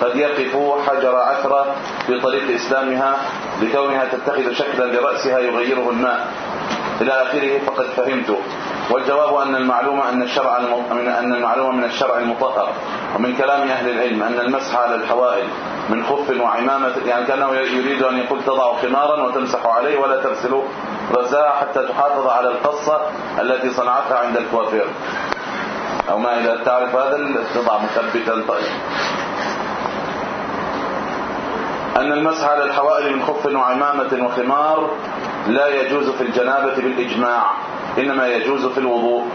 قد يقف حجر عثرة في طريق إسلامها لكونها تتخذ شكلا لرأسها يغيره الماء. إلى آخره فقد فهمت والجواب أن المعلومة أن الشرع من أن المعلومة من الشرع المطهر ومن كلام أهل العلم أن المسح على الحوائل من خف وعمامة يعني كأنه يريد أن يقول تضع خمارا وتمسح عليه ولا تغسل رأسها حتى تحافظ على القصة التي صنعتها عند الكوافير. أو ما إذا تعرف هذا تضع مثبتا طيب. أن المسح على الحوائل من خف وعمامة وخمار لا يجوز في الجنابة بالإجماع إنما يجوز في الوضوء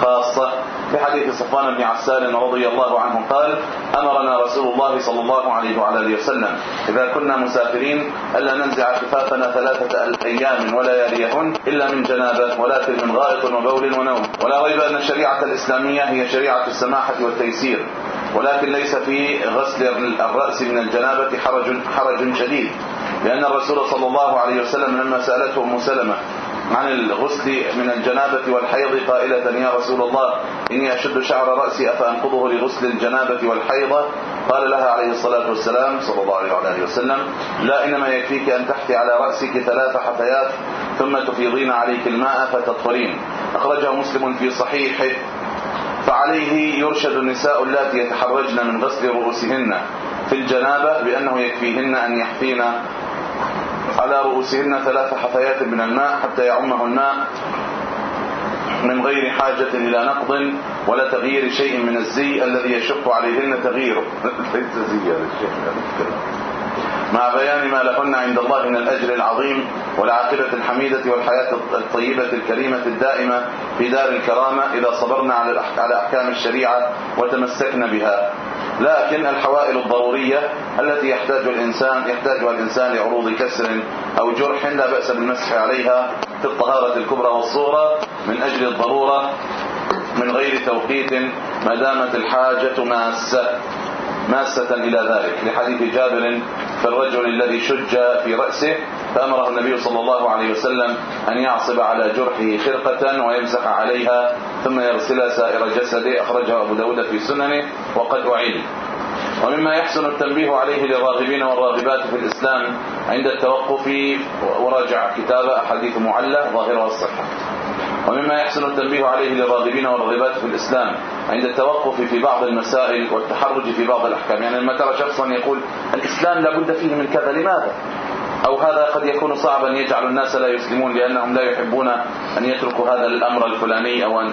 خاصة في حديث صفوان بن عسال رضي الله عنه قال أمرنا رسول الله صلى الله عليه وعلى آله وسلم إذا كنا مسافرين ألا ننزع كفافنا ثلاثة أيام ولا يليهن إلا من جنابة ولكن من غائط وبول ونوم. ولا ريب أن الشريعة الإسلامية هي شريعة السماحة والتيسير ولكن ليس في غسل الرأس من الجنابة حرج حرج شديد. لأن الرسول صلى الله عليه وسلم لما سألته أم سلمة عن الغسل من الجنابة والحيض قائلة يا رسول الله إني أشد شعر رأسي أفأنقضه لغسل الجنابة والحيض؟ قال لها عليه الصلاة والسلام صلى الله عليه وسلم لا إنما يكفيك أن تحتي على رأسك ثلاث حفيات ثم تفيضين عليك الماء فتطهرين. أخرجه مسلم في صحيحه فعليه يرشد النساء اللاتي يتحرجن من غسل رؤوسهن في الجنابة بأنه يكفيهن أن يحفين على رؤوسهن ثلاث حفيات من الماء حتى يعمه الماء من غير حاجة إلى نقض ولا تغيير شيء من الزي الذي يشق عليهن تغييره. ليس زي مع بيان ما لهن عند الله من الأجر العظيم والعاقبة الحميدة والحياة الطيبة الكريمة الدائمة في دار الكرامة إذا صبرنا على أحكام الشريعة وتمسكنا بها. لكن الحوائل الضرورية التي يحتاج الإنسان يحتاجها الإنسان لعروض كسر أو جرح لا بأس بالمسح عليها في الطهارة الكبرى والصغرى من أجل الضرورة من غير توقيت ما دامت الحاجة ماسة ماسة إلى ذلك. لحديث جابر في الرجل الذي شج في رأسه فأمره النبي صلى الله عليه وسلم أن يعصب على جرحه خرقة ويمسح عليها ثم يغسل سائر جسده أخرجه أبو داود في سننه وقد أعين. ومما يحسن التنبيه عليه للراغبين والراغبات في الإسلام عند التوقف وراجع كتاب أحاديث معلة ظاهرها الصحة ومما يحسن التنبيه عليه للراغبين والراغبات في الإسلام عند التوقف في بعض المسائل والتحرج في بعض الأحكام. يعني لما ترى شخصا يقول الإسلام لابد فيه من كذا لماذا؟ أو هذا قد يكون صعبا يجعل الناس لا يسلمون لأنهم لا يحبون أن يتركوا هذا الأمر الفلاني أو أن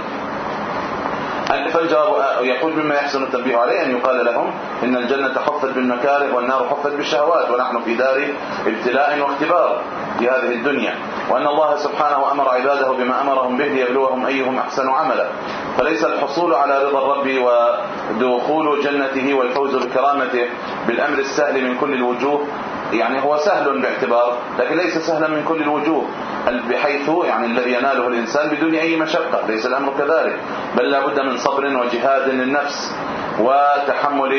فالجواب يقول مما يحسن التنبيه عليه أن يقال لهم إن الجنة حفت بالمكاره والنار حفت بالشهوات ونحن في دار ابتلاء واختبار في هذه الدنيا. وأن الله سبحانه أمر عباده بما أمرهم به ليبلوهم أيهم أحسن عملا. فليس الحصول على رضا الرب ودخول جنته والفوز بكرامته بالأمر السهل من كل الوجوه يعني هو سهل باعتبار لكن ليس سهلا من كل الوجوه. بحيث يعني الذي يناله الإنسان بدون أي مشقة ليس الأمر كذلك. بل لابد من صبر وجهاد للنفس وتحمل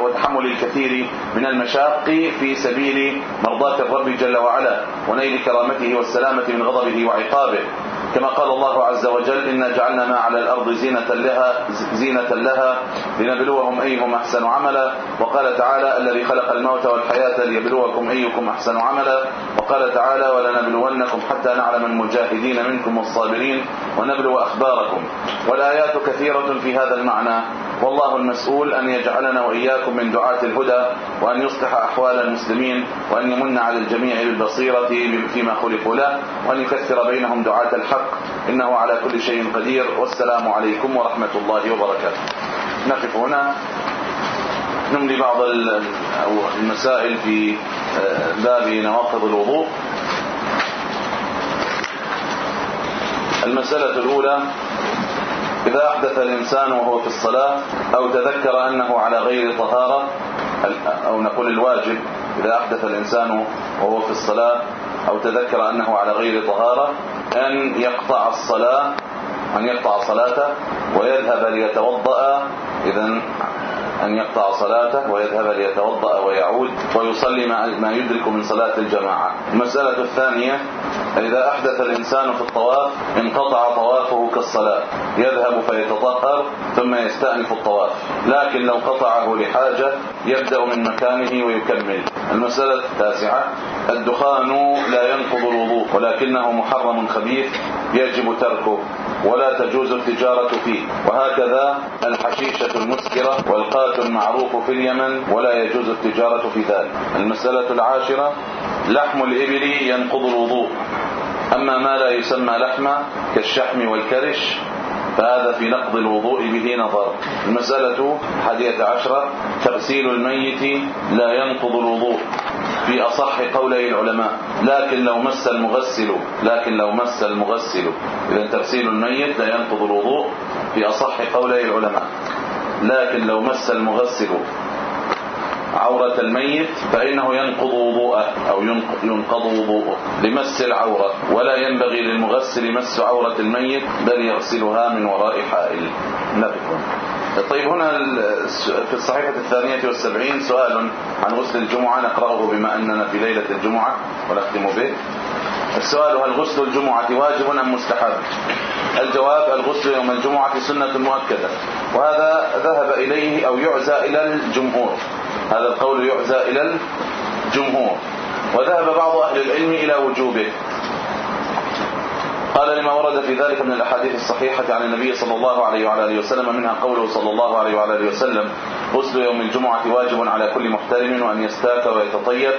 وتحمل الكثير من المشاق في سبيل مرضاة الرب جل وعلا ونيل كرامته والسلامة من غضبه وعقابه. كما قال الله عز وجل إنا جعلنا ما على الأرض زينة لها زينة لها لنبلوهم أيهم أحسن عملا. وقال تعالى الذي خلق الموت والحياة ليبلوكم أيكم أحسن عملا. وقال تعالى ولنبلونكم حتى نعلم المجاهدين منكم والصابرين ونبلو أخباركم. والآيات كثيرة في هذا المعنى. والله المسؤول أن يجعلنا وإياكم من دعاة الهدى وأن يصلح أحوال المسلمين وأن يمن على الجميع بالبصيرة فيما خلقوا له وأن يكثر بينهم دعاة الحق. إنه على كل شيء قدير. والسلام عليكم ورحمة الله وبركاته. نقف هنا. نملي بعض المسائل في آه، باب نواقض الوضوء. المسألة الأولى إذا أحدث الإنسان وهو في الصلاة أو تذكر أنه على غير طهارة أو نقول الواجب إذا أحدث الإنسان وهو في الصلاة أو تذكر أنه على غير طهارة أن يقطع الصلاة أن يقطع صلاته ويذهب ليتوضأ. إذا أن يقطع صلاته ويذهب ليتوضأ ويعود ويصلي ما يدرك من صلاة الجماعة. المسألة الثانية إذا أحدث الإنسان في الطواف انقطع طوافه كالصلاة. يذهب فيتطهر ثم يستأنف الطواف. لكن لو قطعه لحاجة يبدأ من مكانه ويكمل. المسألة التاسعة الدخان لا ينقض الوضوء ولكنه محرم خبيث يجب تركه ولا تجوز التجارة فيه. وهكذا الحشيشة المسكرة والقات المعروف في اليمن ولا يجوز التجارة في ذلك. المسألة العاشرة لحم الإبل ينقض الوضوء. أما ما لا يسمى لحما كالشحم والكرش فهذا في نقض الوضوء به نظر. المسألة حادية عشرة تغسيل الميت لا ينقض الوضوء. في أصح قولي العلماء لكن لو مس المغسل لكن لو مس المغسل. إذا تغسيل الميت لا ينقض الوضوء في أصح قولي العلماء. لكن لو مس المغسل عورة الميت فإنه ينقض وضوءه أو ينقض وضوءه. لمس العورة. ولا ينبغي للمغسل مس عورة الميت بل يغسلها من وراء حائل. نبه طيب هنا في الصحيفة الثانية والسبعين سؤال عن غسل الجمعة. نقرأه بما أننا في ليلة الجمعة ونختم به. السؤال هل غسل الجمعة واجب أم مستحب؟ الجواب الغسل يوم الجمعة سنة مؤكدة. وهذا ذهب إليه أو يعزى إلى الجمهور. هذا القول يعزى إلى الجمهور. وذهب بعض أهل العلم إلى وجوبه. قال لما ورد في ذلك من الأحاديث الصحيحة عن النبي صلى الله عليه وعلى آله وسلم منها قوله صلى الله عليه وعلى آله وسلم غسل يوم الجمعة واجب على كل محترم وان يستاك ويتطيب.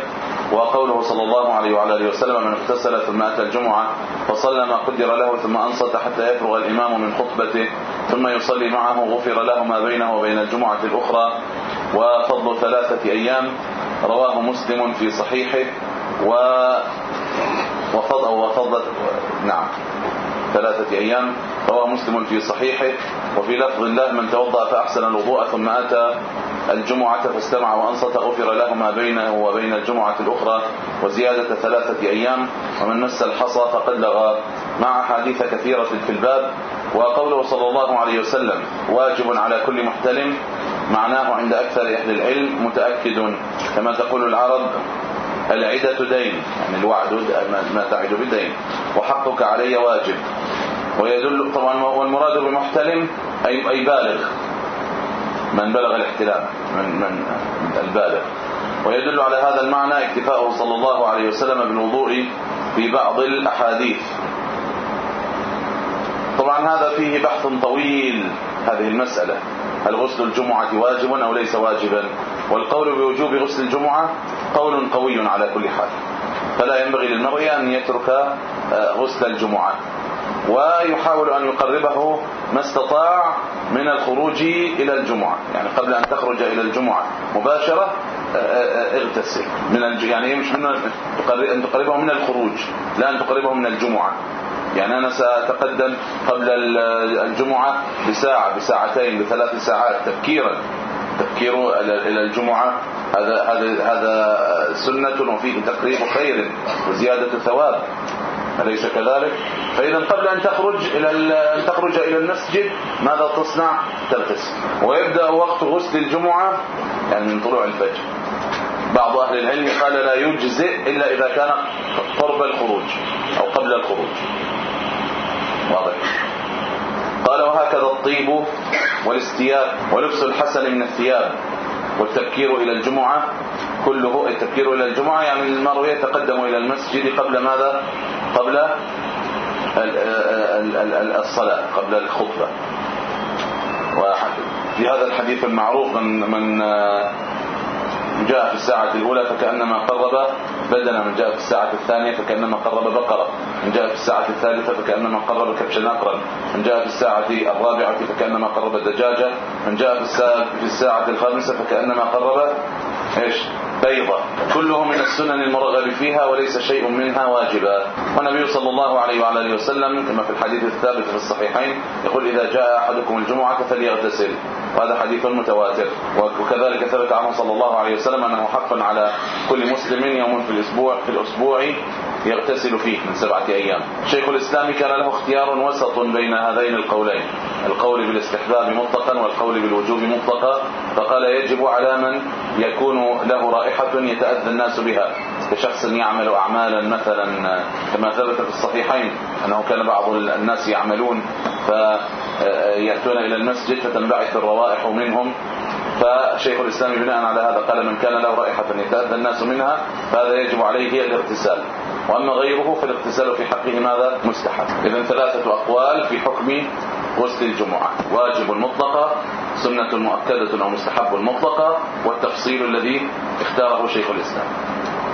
وقوله صلى الله عليه وعلى آله وسلم من اغتسل ثم اتى الجمعة فصلى ما قدر له ثم أنصت حتى يفرغ الإمام من خطبته ثم يصلي معه غفر له ما بينه وبين الجمعة الأخرى. وفضل ثلاثة أيام رواه مسلم في صحيحه و وفضل وفضل نعم. ثلاثة أيام رواه مسلم في صحيحه. وفي لفظ الله من توضأ فأحسن الوضوء ثم أتى الجمعة فاستمع وأنصت غفر له ما بينه وبين الجمعة الأخرى وزيادة ثلاثة أيام. ومن مس الحصى فقد لغى. مع حديث كثيرة في الباب. وقوله صلى الله عليه وسلم واجب على كل محتلم معناه عند أكثر أهل العلم متأكد كما تقول العرب العدة دين يعني الوعد ما تعد بدين. وحقك علي واجب. ويدل طبعا والمراد بمحتلم أي, أي بالغ. من بلغ الاحتلام من, من البالغ. ويدل على هذا المعنى اكتفاؤه صلى الله عليه وسلم بالوضوء في بعض الأحاديث. طبعا هذا فيه بحث طويل هذه المسألة. هل غسل الجمعة واجب أو ليس واجبا؟ والقول بوجوب غسل الجمعة قول قوي على كل حال. فلا ينبغي للمرء أن يترك آه، غسل الجمعة. ويحاول أن يقربه ما استطاع من الخروج إلى الجمعة. يعني قبل أن تخرج إلى الجمعة مباشرة آه، آه، اغتسل. من يعني مش من أن تقربه من الخروج لا أن تقربه من الجمعة. يعني أنا سأتقدم قبل الجمعة بساعة بساعتين بثلاث ساعات تفكيرا تفكير إلى الجمعة. هذا هذا هذا سنة وفيه تقريب خير وزيادة ثواب. أليس كذلك؟ فإذا قبل أن تخرج إلى أن تخرج إلى المسجد ماذا تصنع؟ تغتسل ويبدأ وقت غسل الجمعة يعني من طلوع الفجر. بعض أهل العلم قال لا يجزئ إلا إذا كان قرب الخروج أو قبل الخروج. واضح. قال وهكذا الطيب والاستياب ولبس الحسن من الثياب والتبكير إلى الجمعة كله التبكير إلى الجمعة. يعني المرء يتقدم إلى المسجد قبل ماذا؟ قبل الصلاة قبل الخطبة. وفي هذا الحديث المعروف من من جاء في الساعة الأولى فكأنما قرب بدنا. من جاء في الساعة الثانية فكأنما قرب بقرة. من جاء في الساعة الثالثة فكأنما قرب كبشا نقرا. من جاء في الساعة الرابعة فكأنما قرب دجاجة. من جاء في في الساعة الخامسة فكأنما قرب إيش؟ بيضة. كله من السنن المرغب فيها وليس شيء منها واجبا. والنبي صلى الله عليه وعلى آله وسلم كما في الحديث الثابت في الصحيحين يقول إذا جاء أحدكم الجمعة فليغتسل. وهذا حديث متواتر. وكذلك ثبت عنه صلى الله عليه وسلم أنه حق على كل مسلم يوم في الأسبوع في الأسبوع يغتسل فيه من سبعة أيام. شيخ الإسلام كان له اختيار وسط بين هذين القولين. القول بالاستحباب مطلقا والقول بالوجوب مطلقا. فقال يجب على من يكون له رائحة يتأذى الناس بها. كشخص يعمل أعمالا مثلا كما ثبت في الصحيحين أنه كان بعض الناس يعملون فيأتون إلى المسجد فتنبعث الروائح منهم فشيخ الإسلام بناء على هذا قال من كان له رائحة يتأذى الناس منها فهذا يجب عليه الاغتسال. وأما غيره فالاغتسال في حقه ماذا؟ مستحب. اذا ثلاثة أقوال في حكم غسل الجمعة. واجب مطلقه سنة مؤكدة أو مستحب مطلقه والتفصيل الذي اختاره شيخ الإسلام.